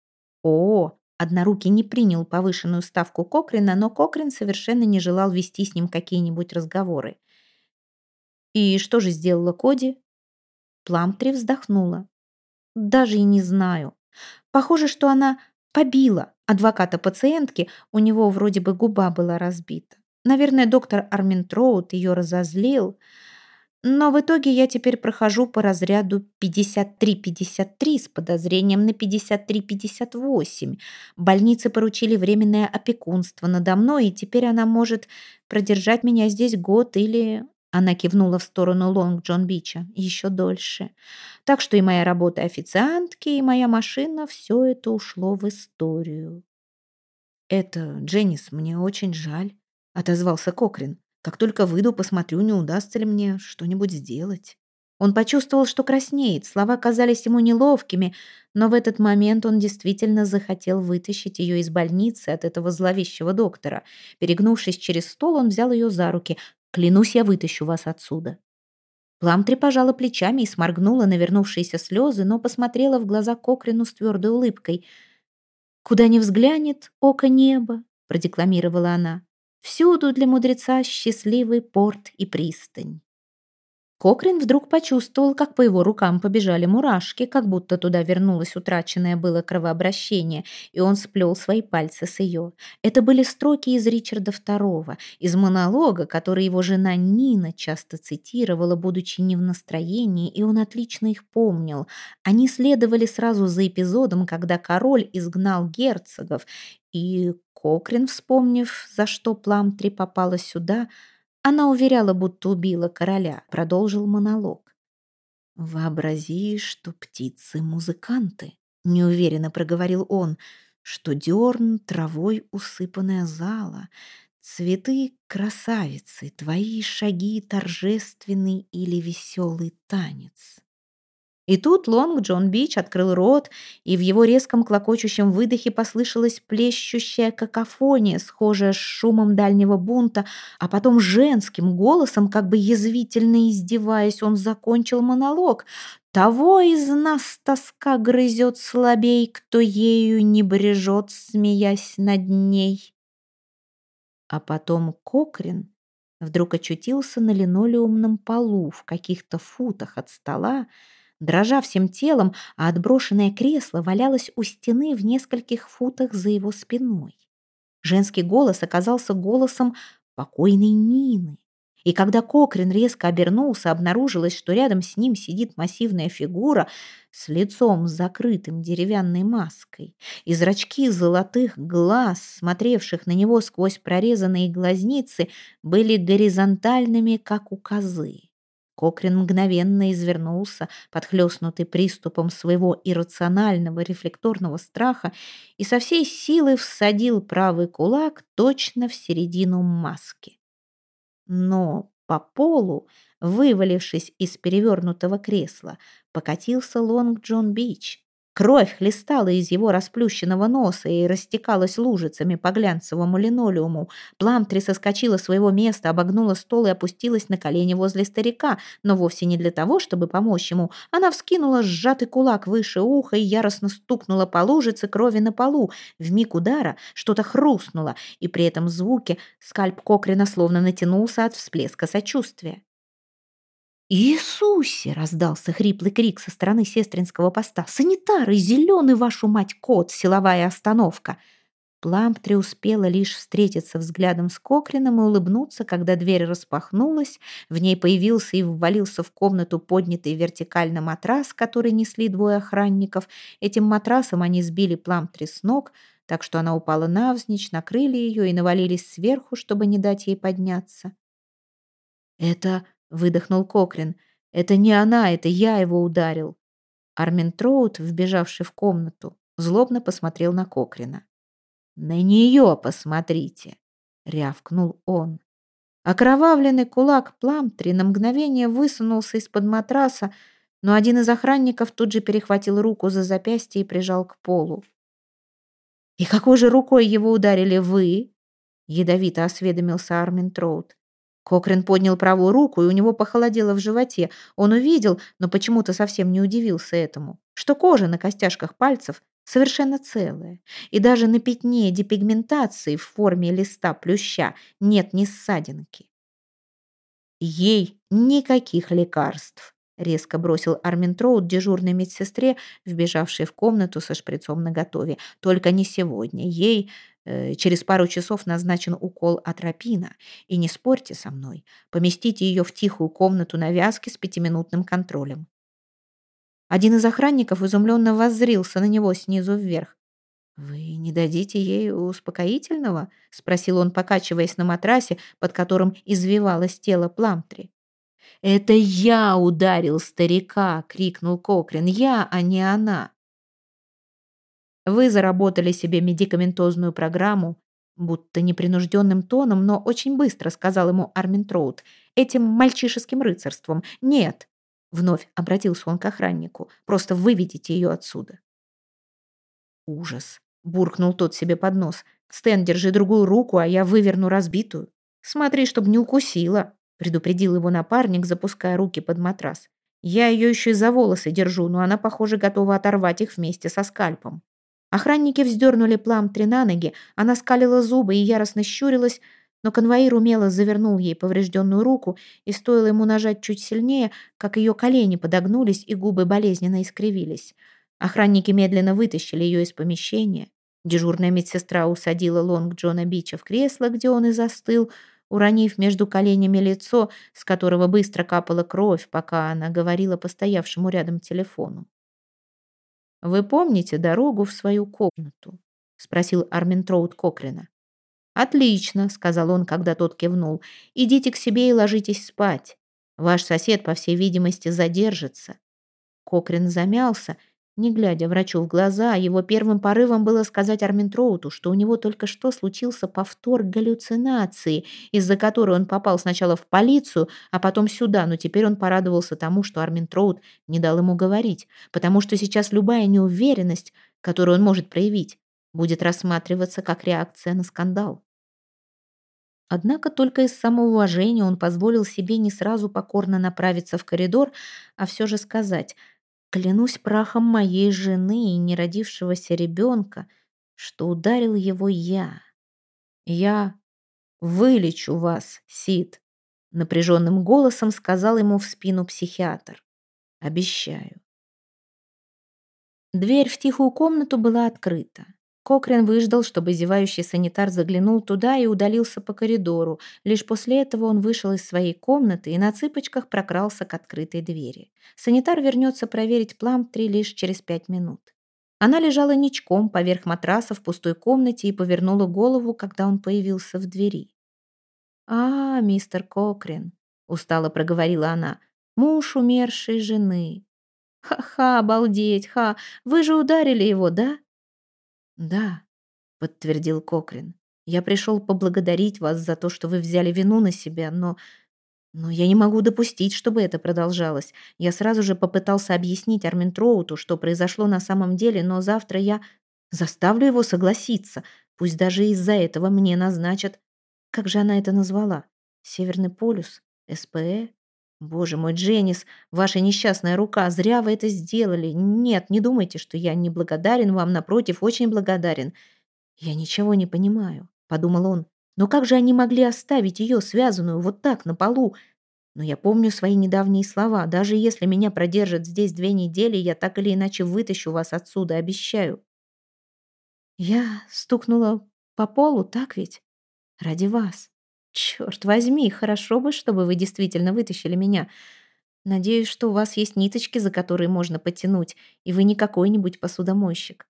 О, Однорукий не принял повышенную ставку Кокрина, но Кокрин совершенно не желал вести с ним какие-нибудь разговоры. И что же сделала Коди? Пламтри вздохнула. Даже и не знаю. Похоже, что она побила адвоката пациентки, у него вроде бы губа была разбита. Наверное, доктор Арминтроуд ее разозлил. Но в итоге я теперь прохожу по разряду 53-53 с подозрением на 53-58. Больницы поручили временное опекунство надо мной, и теперь она может продержать меня здесь год или она кивнула в сторону Лонг Джон Бича. Еще дольше. Так что и моя работа официантки, и моя машина, все это ушло в историю. «Это, Дженнис, мне очень жаль», — отозвался Кокрин. «Как только выйду, посмотрю, не удастся ли мне что-нибудь сделать». Он почувствовал, что краснеет, слова казались ему неловкими, но в этот момент он действительно захотел вытащить ее из больницы от этого зловещего доктора. Перегнувшись через стол, он взял ее за руки. Клянусь, я вытащу вас отсюда». Пламтри пожала плечами и сморгнула навернувшиеся слезы, но посмотрела в глаза Кокрину с твердой улыбкой. «Куда ни взглянет око неба», — продекламировала она, «всюду для мудреца счастливый порт и пристань». Кокрин вдруг почувствовал, как по его рукам побежали мурашки, как будто туда вернулось утраченное было кровообращение, и он сплел свои пальцы с ее. Это были строки из Ричарда II, из монолога, который его жена Нина часто цитировала, будучи не в настроении, и он отлично их помнил. Они следовали сразу за эпизодом, когда король изгнал герцогов, и Кокрин, вспомнив, за что Пламтри попала сюда, — она уверяла, будто убила короля, продолжил монолог. «Вообрази, что птицы — музыканты», — неуверенно проговорил он. что дерн травой усыпанная зала, цветы красавицы, твои шаги торжественный или веселый танец. И тут Лонг Джон Бич открыл рот, и в его резком клокочущем выдохе послышалась плещущая какофония, схожая с шумом дальнего бунта, а потом женским голосом, как бы язвительно издеваясь, он закончил монолог. «Того из нас тоска грызет слабей, кто ею не брежет, смеясь над ней». А потом Кокрин вдруг очутился на линолеумном полу в каких-то футах от стола, дрожа всем телом, а отброшенное кресло валялось у стены в нескольких футах за его спиной. Женский голос оказался голосом покойной Нины. И когда Кокрин резко обернулся, обнаружилось, что рядом с ним сидит массивная фигура с лицом закрытым деревянной маской, и зрачки золотых глаз, смотревших на него сквозь прорезанные глазницы, были горизонтальными, как у козы. Кокрин мгновенно извернулся, подхлёстнутый приступом своего иррационального рефлекторного страха, и со всей силы всадил правый кулак точно в середину маски. Но по полу, вывалившись из перевернутого кресла, покатился Лонг Джон Бич, Кровь хлестала из его расплющенного носа и растекалась лужицами по глянцевому линолеуму. Пламтри соскочила своего места, обогнула стол и опустилась на колени возле старика, но вовсе не для того, чтобы помочь ему. Она вскинула сжатый кулак выше уха и яростно стукнула по лужице крови на полу. В миг удара что-то хрустнуло, и при этом звуке скальп Кокрина словно натянулся от всплеска сочувствия. «Иисусе!» — раздался хриплый крик со стороны сестринского поста. «Санитары! Зеленый, вашу мать, кот! Силовая остановка!» Пламптри успела лишь встретиться взглядом с Кокрином и улыбнуться, когда дверь распахнулась, в ней появился и ввалился в комнату поднятый вертикально матрас, который несли двое охранников. Этим матрасом они сбили Пламптри с ног, так что она упала навзничь, накрыли ее и навалились сверху, чтобы не дать ей подняться. «Это выдохнул Кокрин. «Это не она, это я его ударил». Армин Троут, вбежавший в комнату, злобно посмотрел на Кокрина. «На нее посмотрите!» — рявкнул он. Окровавленный кулак Пламтри на мгновение высунулся из-под матраса, но один из охранников тут же перехватил руку за запястье и прижал к полу. «И какой же рукой его ударили вы?» — ядовито осведомился Армин Троут. Кокрин поднял правую руку, и у него похолодело в животе. Он увидел, но почему-то совсем не удивился этому, что кожа на костяшках пальцев совершенно целая, и даже на пятне депигментации в форме листа плюща нет ни ссадинки. Ей никаких лекарств, резко бросил Армин Троуд дежурной медсестре, вбежавшей в комнату со шприцом наготове. Только не сегодня. Ей через пару часов назначен укол атропина. И не спорьте со мной. Поместите ее в тихую комнату на вязке с пятиминутным контролем. Один из охранников изумленно воззрился на него снизу вверх. «Вы не дадите ей успокоительного?» — спросил он, покачиваясь на матрасе, под которым извивалось тело Пламтри. «Это я ударил старика!» — крикнул Кокрин. «Я, а не она!» Вы заработали себе медикаментозную программу, будто непринужденным тоном, но очень быстро сказал ему Армин Троуд, этим мальчишеским рыцарством. «Нет!» — вновь обратился он к охраннику. «Просто выведите ее отсюда». «Ужас!» — буркнул тот себе под нос. «Стэн, держи другую руку, а я выверну разбитую. Смотри, чтобы не укусила!» — предупредил его напарник, запуская руки под матрас. «Я ее еще и за волосы держу, но она, похоже, готова оторвать их вместе со скальпом». Охранники вздернули Пламтри на ноги, она скалила зубы и яростно щурилась, но конвоир умело завернул ей поврежденную руку, и стоило ему нажать чуть сильнее, как ее колени подогнулись и губы болезненно искривились. Охранники медленно вытащили ее из помещения. Дежурная медсестра усадила Лонг Джона Бича в кресло, где он и застыл, уронив между коленями лицо, с которого быстро капала кровь, пока она говорила по стоявшему рядом телефону. «Вы помните дорогу в свою комнату?» — спросил Армин Троуд Кокрина. «Отлично», — сказал он, когда тот кивнул. «Идите к себе и ложитесь спать. Ваш сосед, по всей видимости, задержится». Кокрин замялся Не глядя врачу в глаза, его первым порывом было сказать Арминтроуту, что у него только что случился повтор галлюцинации, из-за которой он попал сначала в полицию, а потом сюда, но теперь он порадовался тому, что Арминтроут не дал ему говорить, потому что сейчас любая неуверенность, которую он может проявить, будет рассматриваться как реакция на скандал. Однако только из самоуважения он позволил себе не сразу покорно направиться в коридор, а все же сказать – Клянусь прахом моей жены и неродившегося ребенка, что ударил его я. Я вылечу вас, Сид, напряженным голосом сказал ему в спину психиатр. Обещаю. Дверь в тихую комнату была открыта. Кокрин выждал, чтобы зевающий санитар заглянул туда и удалился по коридору. Лишь после этого он вышел из своей комнаты и на цыпочках прокрался к открытой двери. Санитар вернется проверить Пламтри лишь через пять минут. Она лежала ничком поверх матраса в пустой комнате и повернула голову, когда он появился в двери. «А, мистер Кокрин», — устало проговорила она, — «муж умершей жены». «Ха-ха, обалдеть, ха, вы же ударили его, да?» «Да», — подтвердил Кокрин. «Я пришел поблагодарить вас за то, что вы взяли вину на себя, но... Но я не могу допустить, чтобы это продолжалось. Я сразу же попытался объяснить Арминтроуту, что произошло на самом деле, но завтра я заставлю его согласиться. Пусть даже из-за этого мне назначат... Как же она это назвала? Северный полюс? СПЭ? Боже мой, Дженнис, ваша несчастная рука, зря вы это сделали. Нет, не думайте, что я не благодарен вам, напротив, очень благодарен. Я ничего не понимаю, подумал он. Но как же они могли оставить ее связанную вот так на полу? Но я помню свои недавние слова. Даже если меня продержат здесь две недели, я так или иначе вытащу вас отсюда, обещаю. Я стукнула по полу, так ведь? Ради вас. Черт возьми, хорошо бы, чтобы вы действительно вытащили меня. Надеюсь, что у вас есть ниточки, за которые можно потянуть, и вы не какой-нибудь посудомойщик.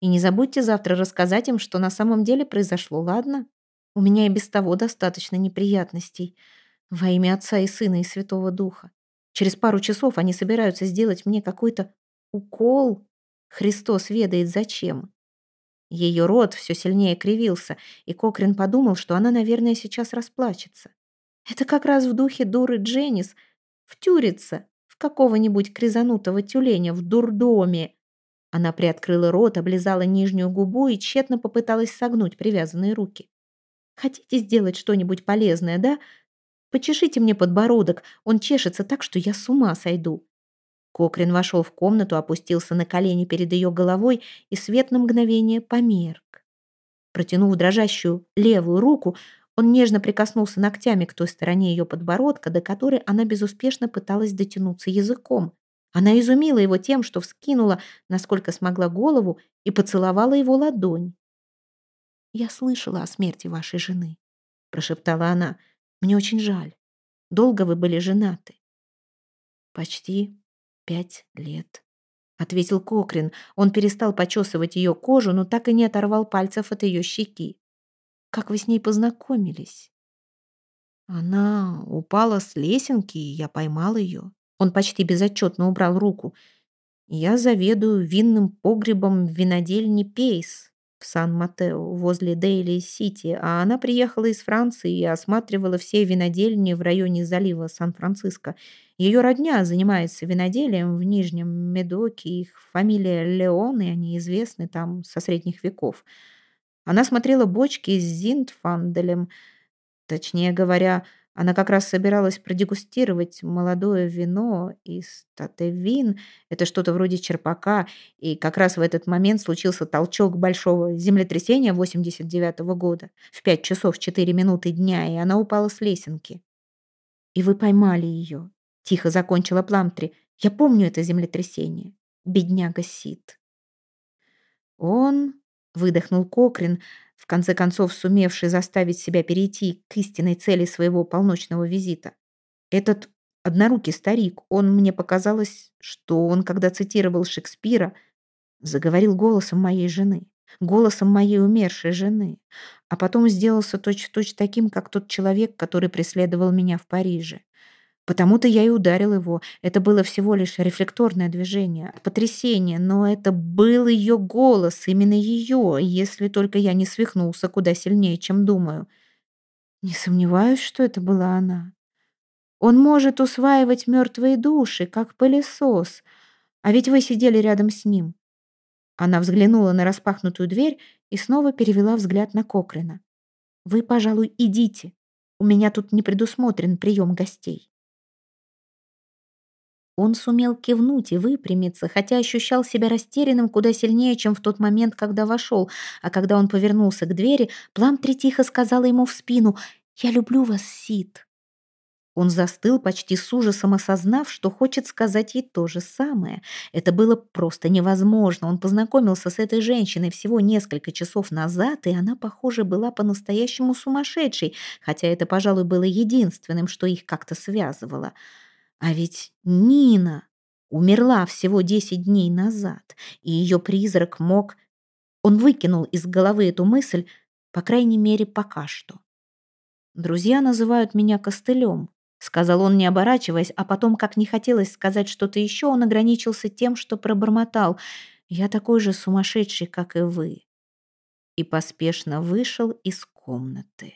И не забудьте завтра рассказать им, что на самом деле произошло, ладно? У меня и без того достаточно неприятностей. Во имя Отца и Сына и Святого Духа. Через пару часов они собираются сделать мне какой-то укол. Христос ведает зачем. Ее рот все сильнее кривился, и Кокрин подумал, что она, наверное, сейчас расплачется. Это как раз в духе дуры Дженнис втюриться в какого-нибудь кризанутого тюленя в дурдоме. Она приоткрыла рот, облизала нижнюю губу и тщетно попыталась согнуть привязанные руки. «Хотите сделать что-нибудь полезное, да? Почешите мне подбородок, он чешется так, что я с ума сойду. Кокрин вошел в комнату, опустился на колени перед ее головой, и свет на мгновение померк. Протянув дрожащую левую руку, он нежно прикоснулся ногтями к той стороне ее подбородка, до которой она безуспешно пыталась дотянуться языком. Она изумила его тем, что вскинула, насколько смогла голову, и поцеловала его ладонь. «Я слышала о смерти вашей жены», — прошептала она. «Мне очень жаль. Долго вы были женаты?» «Почти пять лет», — ответил Кокрин. Он перестал почесывать ее кожу, но так и не оторвал пальцев от ее щеки. «Как вы с ней познакомились?» Она упала с лесенки, и я поймал ее. Он почти безотчетно убрал руку. Я заведую винным погребом в винодельне Пейс в Сан-Матео, возле Дейли-Сити, а она приехала из Франции и осматривала все винодельни в районе залива Сан-Франциско. Ее родня занимается виноделием в Нижнем Медоке, их фамилия Леон, и они известны там со средних веков. Она смотрела бочки с зинтфанделем, точнее говоря, она как раз собиралась продегустировать молодое вино из татевин, это что-то вроде черпака, и как раз в этот момент случился толчок большого землетрясения 89 -го года в 5 часов 4 минуты дня, и она упала с лесенки. «И вы поймали ее», — тихо закончила Пламтри. «Я помню это землетрясение. Бедняга Сид». «Он...» — выдохнул Кокрин — в конце концов сумевший заставить себя перейти к истинной цели своего полночного визита. Этот однорукий старик, он мне показалось, что он, когда цитировал Шекспира, заговорил голосом моей жены, голосом моей умершей жены, а потом сделался точь-в-точь -точь таким, как тот человек, который преследовал меня в Париже. Потому-то я и ударил его. Это было всего лишь рефлекторное движение, потрясение, но это был ее голос, именно ее, если только я не свихнулся куда сильнее, чем думаю. Не сомневаюсь, что это была она. Он может усваивать мертвые души, как пылесос. А ведь вы сидели рядом с ним. Она взглянула на распахнутую дверь и снова перевела взгляд на Кокрина. «Вы, пожалуй, идите. У меня тут не предусмотрен прием гостей». Он сумел кивнуть и выпрямиться, хотя ощущал себя растерянным куда сильнее, чем в тот момент, когда вошел. А когда он повернулся к двери, Пламтри тихо сказала ему в спину «Я люблю вас, Сид». Он застыл, почти с ужасом осознав, что хочет сказать ей то же самое. Это было просто невозможно. Он познакомился с этой женщиной всего несколько часов назад, и она, похоже, была по-настоящему сумасшедшей, хотя это, пожалуй, было единственным, что их как-то связывало. А ведь Нина умерла всего десять дней назад, и ее призрак мог... Он выкинул из головы эту мысль, по крайней мере, пока что. Друзья называют меня костылем, Сказал он, не оборачиваясь, а потом, как не хотелось сказать что-то еще, он ограничился тем, что пробормотал. «Я такой же сумасшедший, как и вы». И поспешно вышел из комнаты.